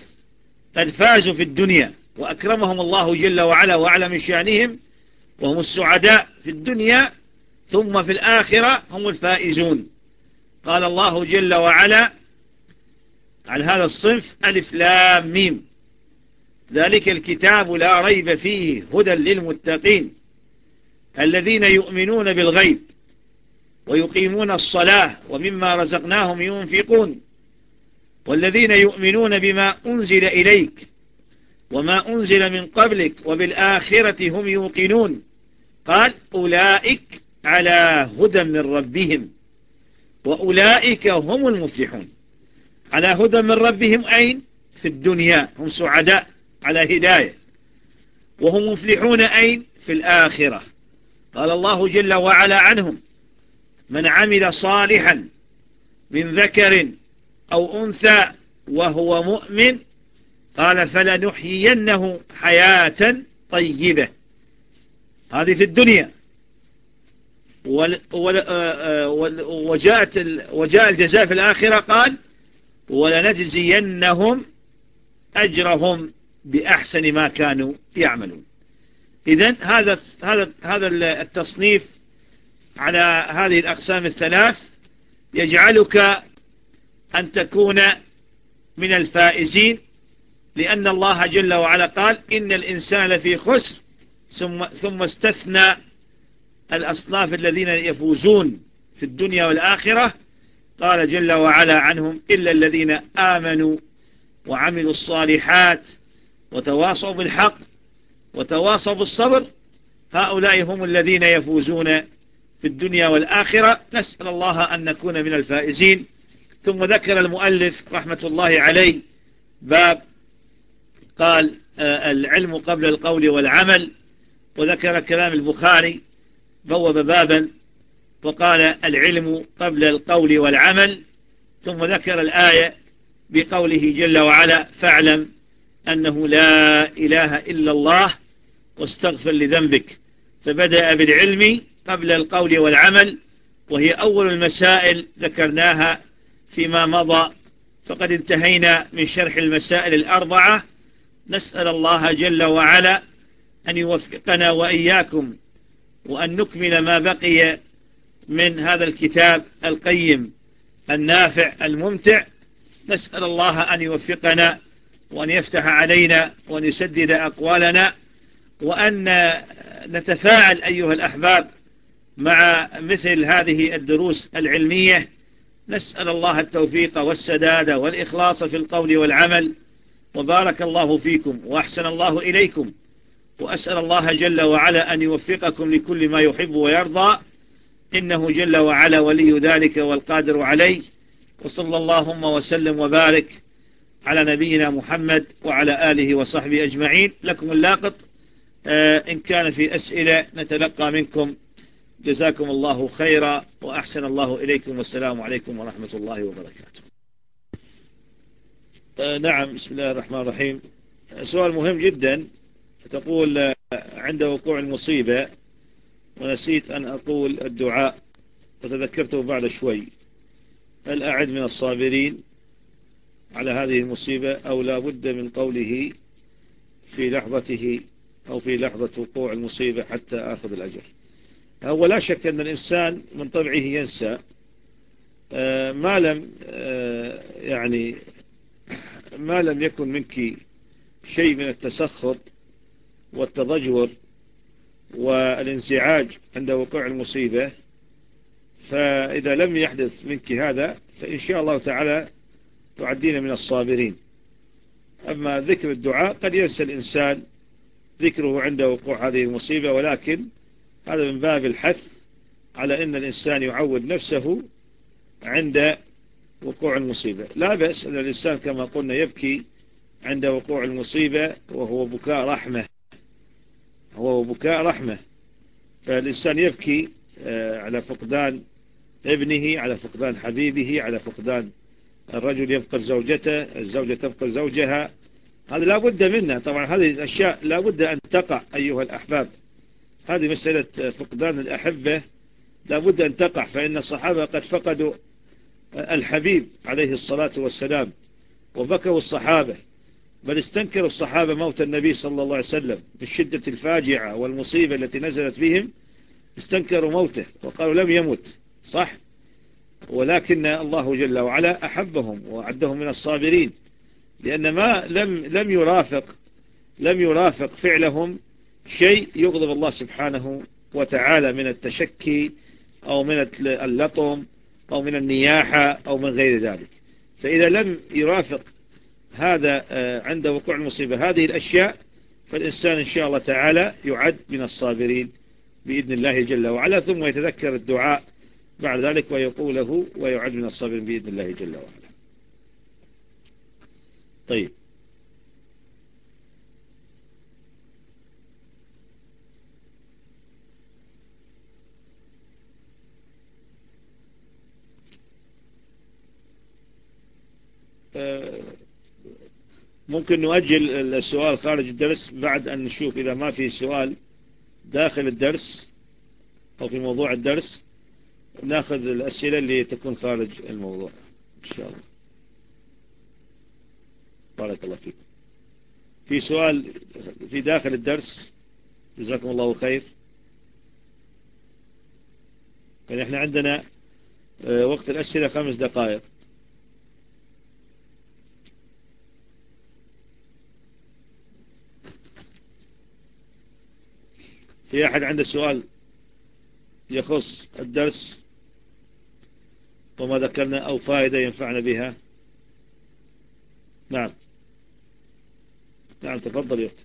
قد فازوا في الدنيا. وأكرمهم الله جل وعلا وأعلى من شأنهم وهم السعداء في الدنيا ثم في الآخرة هم الفائزون. قال الله جل وعلا عن هذا الصنف ألف لام ميم. ذلك الكتاب لا ريب فيه هدى للمتقين الذين يؤمنون بالغيب ويقيمون الصلاة ومما رزقناهم ينفقون والذين يؤمنون بما أنزل إليك وما أنزل من قبلك وبالآخرة هم يوقنون. قال أولئك على هدى من ربهم. وأولئك هم المفلحون. على هدى من ربهم أين؟ في الدنيا. هم سعداء على هداية. وهم مفلحون أين؟ في الآخرة. قال الله جل وعلا عنهم من عمل صالحا من ذكر أو أنثى وهو مؤمن قال فلنحيينه حياة طيبة. هذه في الدنيا. وجاءت وجاء الجزاء في الآخرة قال ولنجزينهم أجرهم بأحسن ما كانوا يعملون. إذن هذا هذا هذا التصنيف على هذه الأقسام الثلاث يجعلك أن تكون من الفائزين لأن الله جل وعلا قال إن الإنسان لفي خسر ثم, ثم استثنى الأصناف الذين يفوزون في الدنيا والآخرة. قال جل وعلا عنهم إلا الذين آمنوا وعملوا الصالحات وتواصوا بالحق وتواصوا بالصبر هؤلاء هم الذين يفوزون في الدنيا والآخرة. نسأل الله أن نكون من الفائزين. ثم ذكر المؤلف رحمة الله عليه باب قال آه، العلم قبل القول والعمل. وذكر كلام البخاري بوب بابا وقال العلم قبل القول والعمل. ثم ذكر الآية بقوله جل وعلا فاعلم أنه لا إله إلا الله واستغفر لذنبك. فبدأ بالعلم قبل القول والعمل وهي أول المسائل ذكرناها فيما مضى. فقد انتهينا من شرح المسائل الأربعة نسأل الله جل وعلا أن يوفقنا وإياكم وأن نكمل ما بقي من هذا الكتاب القيم النافع الممتع. نسأل الله أن يوفقنا وأن يفتح علينا وأن يسدد أقوالنا وأن نتفاعل أيها الأحباب مع مثل هذه الدروس العلمية. نسأل الله التوفيق والسداد والإخلاص في القول والعمل. وبارك الله فيكم وأحسن الله إليكم وأسأل الله جل وعلا أن يوفقكم لكل ما يحب ويرضى إنه جل وعلا ولي ذلك والقادر عليه وصلى اللهم وسلم وبارك على نبينا محمد وعلى آله وصحبه أجمعين لكم اللاقط. آه، إن كان في أسئلة نتلقى منكم. جزاكم الله خيرا وأحسن الله إليكم. والسلام عليكم ورحمة الله وبركاته. نعم بسم الله الرحمن الرحيم. سؤال مهم جدا. تقول آه، عند وقوع المصيبة ونسيت أن أقول الدعاء وتذكرته بعد شوي. هل أعد من الصابرين على هذه المصيبة أو لا بد من قوله في لحظته أو في لحظة وقوع المصيبة حتى أخذ الأجر؟ هو لا شك أن الإنسان من طبعه ينسى آه، ما لم آه، يعني ما لم يكن منك شيء من التسخط والتضجر والانزعاج عند وقوع المصيبة فإذا لم يحدث منك هذا فإن شاء الله تعالى تعدين من الصابرين. أما ذكر الدعاء قد ينسى الإنسان ذكره عند وقوع هذه المصيبة ولكن هذا من باب الحث على أن الإنسان يعود نفسه عند وقوع المصيبة. لا بأس أن الإنسان كما قلنا يبكي عند وقوع المصيبة وهو بكاء رحمة. هو بكاء رحمة. فالإنسان يبكي آه، على فقدان ابنه على فقدان حبيبه على فقدان الرجل يفقد زوجته الزوجة تفقد زوجها. هذا لا بد منها طبعا هذه الأشياء لا بد أن تقع أيها الأحباب. هذه مسألة فقدان الأحبة لا بد أن تقع فإن الصحابة قد فقدوا الحبيب عليه الصلاة والسلام وبكوا الصحابة. بل استنكروا الصحابة موت النبي صلى الله عليه وسلم بالشدة الفاجعة والمصيبة التي نزلت بهم استنكروا موته وقالوا لم يمت. صح؟ ولكن الله جل وعلا أحبهم وعدهم من الصابرين لأن ما لم لم يرافق لم يرافق فعلهم شيء يغضب الله سبحانه وتعالى من التشكي أو من اللطم أو من النياحة أو من غير ذلك. فإذا لم يرافق هذا آه، عند وقوع المصيبة هذه الأشياء فالإنسان إن شاء الله تعالى يعد من الصابرين بإذن الله جل وعلا ثم يتذكر الدعاء بعد ذلك ويقوله ويعد من الصابرين بإذن الله جل وعلا. طيب. ممكن نؤجل السؤال خارج الدرس بعد أن نشوف إذا ما في سؤال داخل الدرس أو في موضوع الدرس نأخذ الأسئلة اللي تكون خارج الموضوع إن شاء الله. بارك الله فيكم. في سؤال في داخل الدرس جزاكم الله خير. يعني إحنا عندنا آه، وقت الأسئلة خمس دقائق. في أحد عنده سؤال يخص الدرس وما ذكرنا أو فائدة ينفعنا بها؟ نعم. نعم تفضل يا أختي.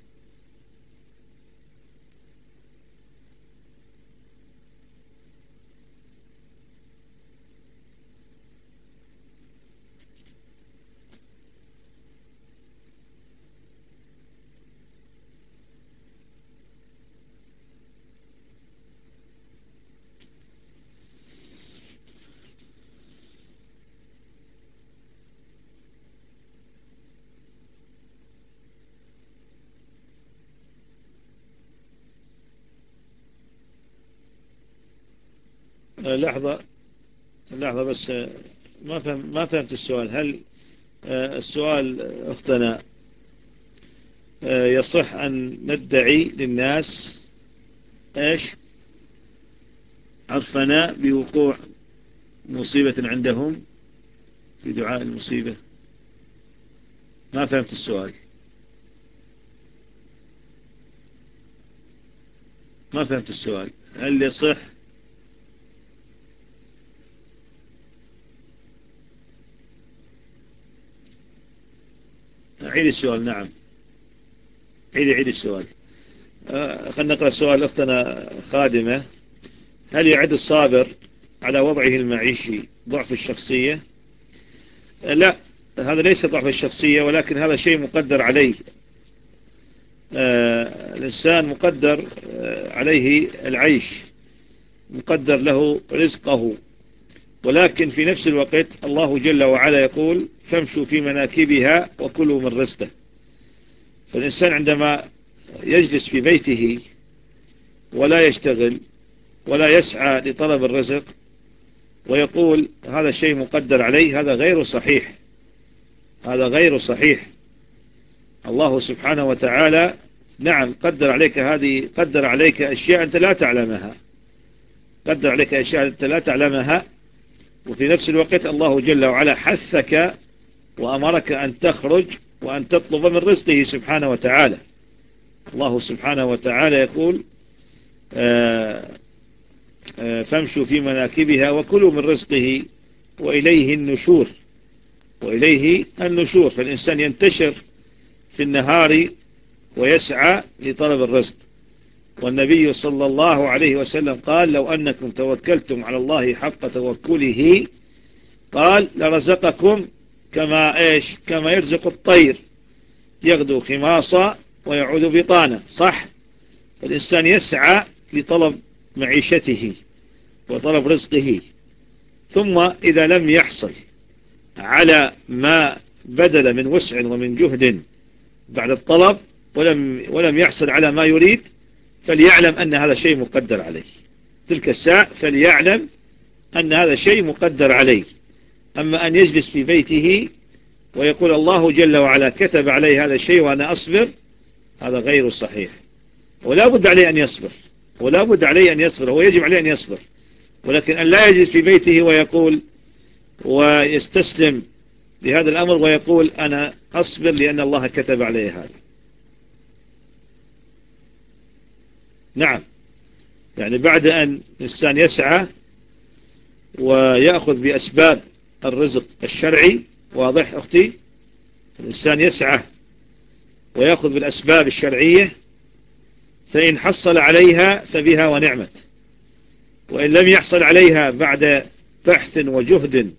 لحظة لحظة بس ما فهم ما فهمت السؤال. هل آه، السؤال أختنا آه، يصح أن ندعي للناس إيش؟ عرفنا بوقوع مصيبة عندهم في دعاء المصيبة. ما فهمت السؤال. ما فهمت السؤال. هل يصح عيد السؤال نعم. عيد عيد السؤال. آه، خلنا نقرأ السؤال أختنا خادمة. هل يعد الصابر على وضعه المعيشي ضعف الشخصية؟ آه، لا هذا ليس ضعف الشخصية ولكن هذا شيء مقدر عليه. آه، الإنسان مقدر عليه العيش مقدر له رزقه. ولكن في نفس الوقت الله جل وعلا يقول فامشوا في مناكبها وكلوا من رزقه. فالإنسان عندما يجلس في بيته ولا يشتغل ولا يسعى لطلب الرزق ويقول هذا شيء مقدر عليه هذا غير صحيح. هذا غير صحيح. الله سبحانه وتعالى نعم قدر عليك هذه قدر عليك أشياء أنت لا تعلمها. قدر عليك أشياء أنت لا تعلمها. وفي نفس الوقت الله جل وعلا حثك وأمرك أن تخرج وأن تطلب من رزقه سبحانه وتعالى. الله سبحانه وتعالى يقول آه، آه، فامشوا في مناكبها وكلوا من رزقه وإليه النشور وإليه النشور. فالإنسان ينتشر في النهار ويسعى لطلب الرزق. والنبي صلى الله عليه وسلم قال لو أنكم توكلتم على الله حق توكله قال لرزقكم كما إيش؟ كما يرزق الطير. يغدو خماصا ويعود بطانا صح؟ الإنسان يسعى لطلب معيشته وطلب رزقه. ثم إذا لم يحصل على ما بدل من وسع ومن جهد بعد الطلب ولم, ولم يحصل على ما يريد فليعلم أن هذا شيء مقدر عليه. تلك الساعة فليعلم أن هذا شيء مقدر عليه. أما أن يجلس في بيته ويقول الله جل وعلا كتب عليه هذا الشيء وأنا أصبر هذا غير صحيح. ولا بد عليه أن يصبر. ولا بد عليه أن يصبر. هو يجب عليه أن يصبر. ولكن أن لا يجلس في بيته ويقول ويستسلم لهذا الأمر ويقول أنا أصبر لأن الله كتب علي هذا. نعم. يعني بعد أن الإنسان يسعى ويأخذ بأسباب الرزق الشرعي واضح أختي؟ الإنسان يسعى ويأخذ بالأسباب الشرعية فإن حصل عليها فبها ونعمت. وإن لم يحصل عليها بعد بحث وجهد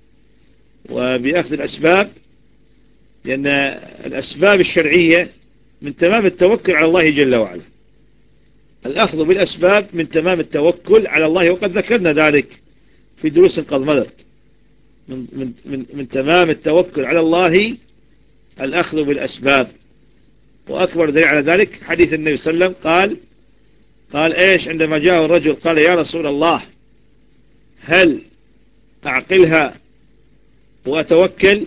وبأخذ الأسباب لأن الأسباب الشرعية من تمام التوكل على الله جل وعلا. الأخذ بالأسباب من تمام التوكل على الله وقد ذكرنا ذلك في دروس قد من, من, من, من تمام التوكل على الله الأخذ بالأسباب. وأكبر دليل على ذلك حديث النبي صلى الله عليه وسلم قال قال إيش؟ عندما جاء الرجل قال يا رسول الله هل أعقلها وأتوكل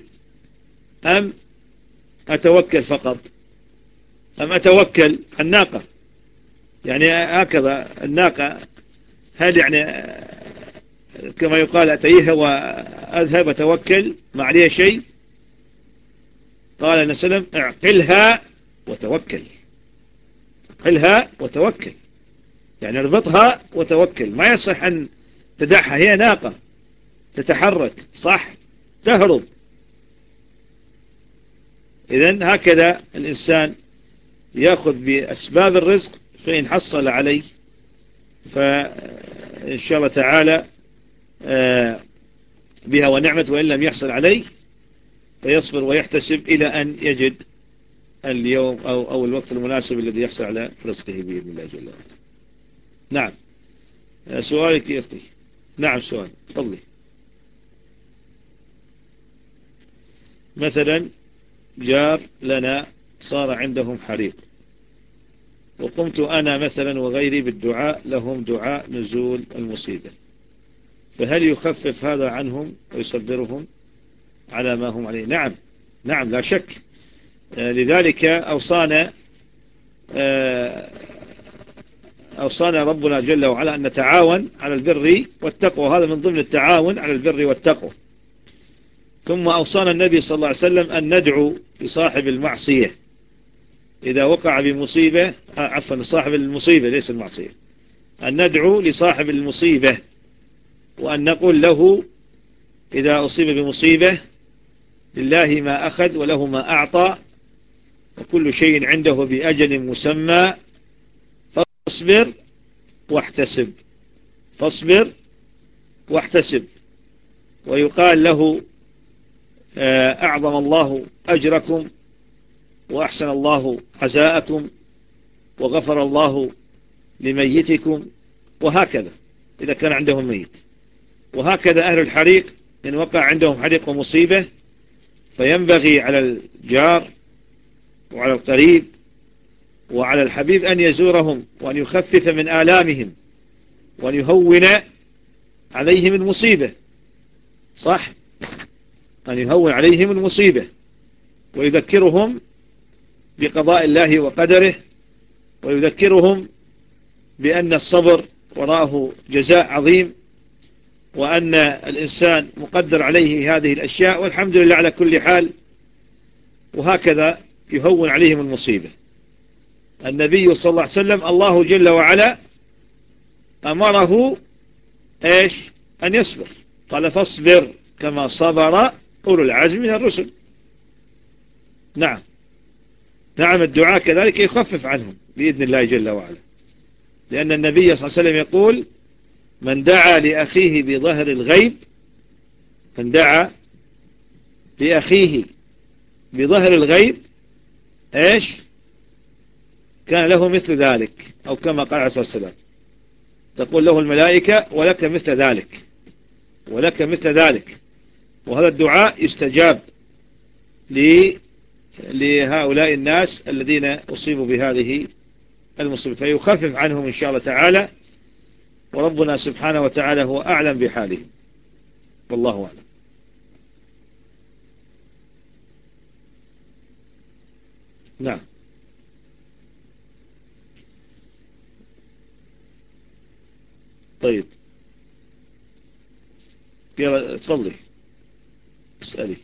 أم أتوكل فقط؟ أم أتوكل الناقة؟ يعني هكذا الناقة هل يعني كما يقال أتيها وأذهب أتوكل ما عليها شيء؟ قال النبي صلى الله عليه وسلم اعقلها وتوكل. اعقلها وتوكل. يعني اربطها وتوكل. ما يصح أن تدعها هي ناقة تتحرك صح؟ تهرب. إذن هكذا الإنسان يأخذ بأسباب الرزق فإن حصل عليه فإن شاء الله تعالى آه، بها ونعمة وإن لم يحصل عليه فيصبر ويحتسب إلى أن يجد اليوم أو, أو الوقت المناسب الذي يحصل على رزقه بإذن الله جل وعلا. نعم. آه، سؤالك يا أختي. نعم سؤال. تفضلي. مثلا جار لنا صار عندهم حريق. وقمت أنا مثلا وغيري بالدعاء لهم دعاء نزول المصيبة. فهل يخفف هذا عنهم ويصبرهم على ما هم عليه؟ نعم نعم لا شك. آه، لذلك أوصانا آه، أوصانا ربنا جل وعلا أن نتعاون على البر والتقوى. هذا من ضمن التعاون على البر والتقوى. ثم أوصانا النبي صلى الله عليه وسلم أن ندعو لصاحب المعصية. إذا وقع بمصيبة آه، عفوا صاحب المصيبة ليس المعصية. أن ندعو لصاحب المصيبة وأن نقول له إذا أصيب بمصيبة لله ما أخذ وله ما أعطى وكل شيء عنده بأجل مسمى فاصبر واحتسب. فاصبر واحتسب. ويقال له آه، أعظم الله أجركم وأحسن الله عزاءكم وغفر الله لميتكم وهكذا. إذا كان عندهم ميت. وهكذا أهل الحريق إن وقع عندهم حريق ومصيبة فينبغي على الجار وعلى القريب وعلى الحبيب أن يزورهم وأن يخفف من آلامهم وأن يهون عليهم المصيبة. صح؟ أن يهون عليهم المصيبة ويذكرهم بقضاء الله وقدره ويذكرهم بأن الصبر وراءه جزاء عظيم وأن الإنسان مقدر عليه هذه الأشياء والحمد لله على كل حال وهكذا يهون عليهم المصيبة. النبي صلى الله عليه وسلم الله جل وعلا أمره إيش؟ أن يصبر. قال فاصبر كما صبر أولو العزم من الرسل. نعم. نعم الدعاء كذلك يخفف عنهم بإذن الله جل وعلا. لأن النبي صلى الله عليه وسلم يقول من دعا لأخيه بظهر الغيب من دعا لأخيه بظهر الغيب إيش؟ كان له مثل ذلك أو كما قال عليه الصلاة والسلام. تقول له الملائكة ولك مثل ذلك ولك مثل ذلك. وهذا الدعاء يستجاب لهؤلاء الناس الذين أصيبوا بهذه المصيبة. فيخفف عنهم إن شاء الله تعالى وربنا سبحانه وتعالى هو أعلم بحالهم والله أعلم. نعم. طيب. يلا تفضلي. اسألي.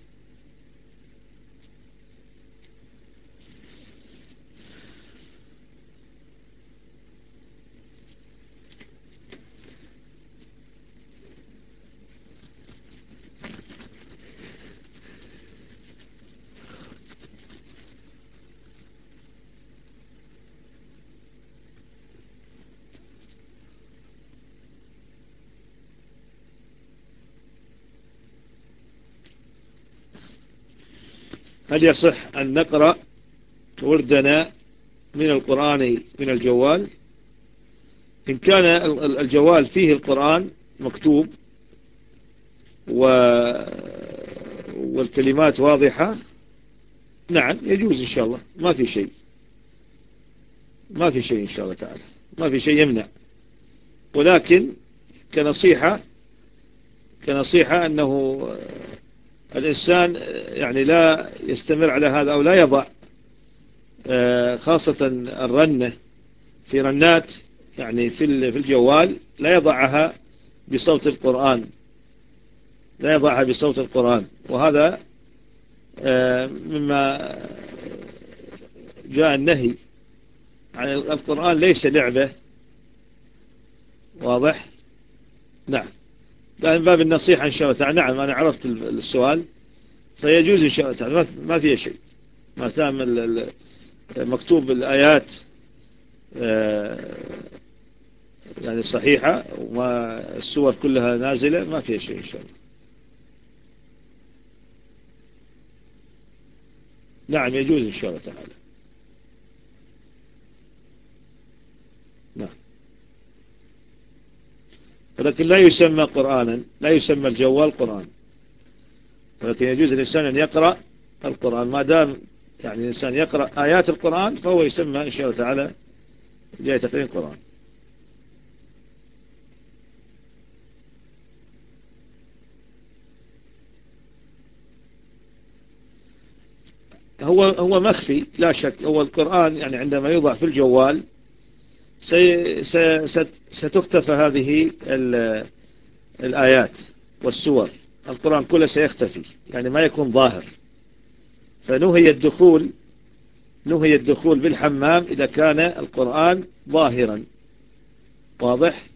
هل يصح أن نقرأ وردنا من القرآن من الجوال؟ إن كان الجوال فيه القرآن مكتوب والكلمات واضحة نعم يجوز إن شاء الله. ما في شيء. ما في شيء إن شاء الله تعالى. ما في شيء يمنع. ولكن كنصيحة كنصيحة أنه الإنسان يعني لا يستمر على هذا أو لا يضع آه، خاصة الرنة. في رنات يعني في الجوال لا يضعها بصوت القرآن. لا يضعها بصوت القرآن. وهذا آه، مما جاء النهي عن القرآن ليس لعبة. واضح؟ نعم. لا من باب النصيحة إن شاء الله تعالى. نعم أنا عرفت السؤال. فيجوز إن شاء الله تعالى. ما فيها شيء. ما دام مكتوب الآيات آه، يعني صحيحة وما السور كلها نازلة ما فيها شيء إن شاء الله. نعم يجوز إن شاء الله تعالى نعم ولكن لا يسمى قرآنا لا يسمى الجوال قرآن. ولكن يجوز الإنسان أن يقرأ القرآن. ما دام يعني الإنسان يقرأ آيات القرآن فهو يسمى إن شاء الله تعالى جاي تقرين القرآن. هو هو مخفي لا شك. هو القرآن يعني عندما يوضع في الجوال ستختفى هذه الآيات والسور. القرآن كله سيختفي يعني ما يكون ظاهر. فنهي الدخول نهي الدخول بالحمام إذا كان القرآن ظاهرا. واضح؟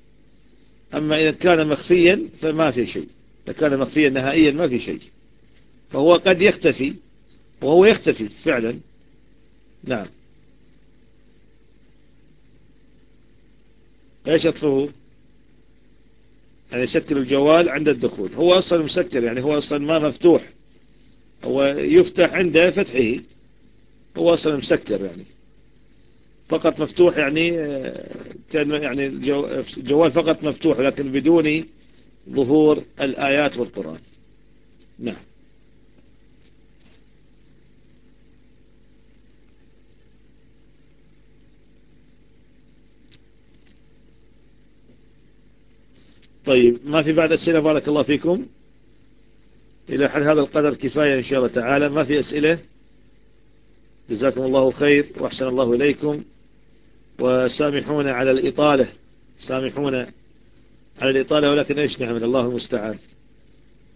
أما إذا كان مخفيا فما في شيء. إذا كان مخفيا نهائيا ما في شيء. فهو قد يختفي وهو يختفي فعلا. نعم. إيش اطفه يعني يسكر الجوال عند الدخول. هو أصلا مسكر يعني هو أصلا ما مفتوح. هو يفتح عند فتحه. هو أصلا مسكر يعني. فقط مفتوح يعني كان يعني الجوال فقط مفتوح لكن بدون ظهور الآيات والقرآن. نعم. طيب ما في بعد أسئلة؟ بارك الله فيكم. إلى حد هذا القدر كفاية إن شاء الله تعالى. ما في أسئلة؟ جزاكم الله خير وأحسن الله إليكم. وسامحونا على الإطالة. سامحونا على الإطالة ولكن إيش نعمل؟ الله المستعان.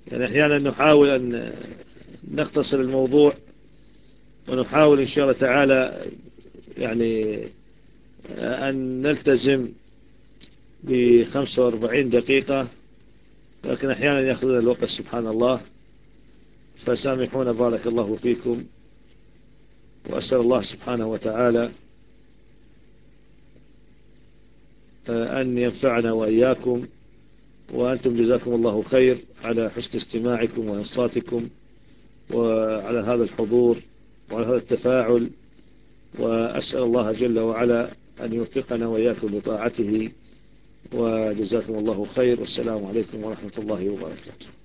يعني أحيانا نحاول أن نختصر الموضوع ونحاول إن شاء الله تعالى يعني أن نلتزم ب 45 دقيقة لكن أحيانا يأخذنا الوقت سبحان الله. فسامحونا بارك الله فيكم وأسأل الله سبحانه وتعالى أن ينفعنا وإياكم وأنتم جزاكم الله خير على حسن استماعكم وإنصاتكم وعلى هذا الحضور وعلى هذا التفاعل وأسأل الله جل وعلا أن يوفقنا وإياكم لطاعته. وجزاكم الله خير والسلام عليكم ورحمة الله وبركاته.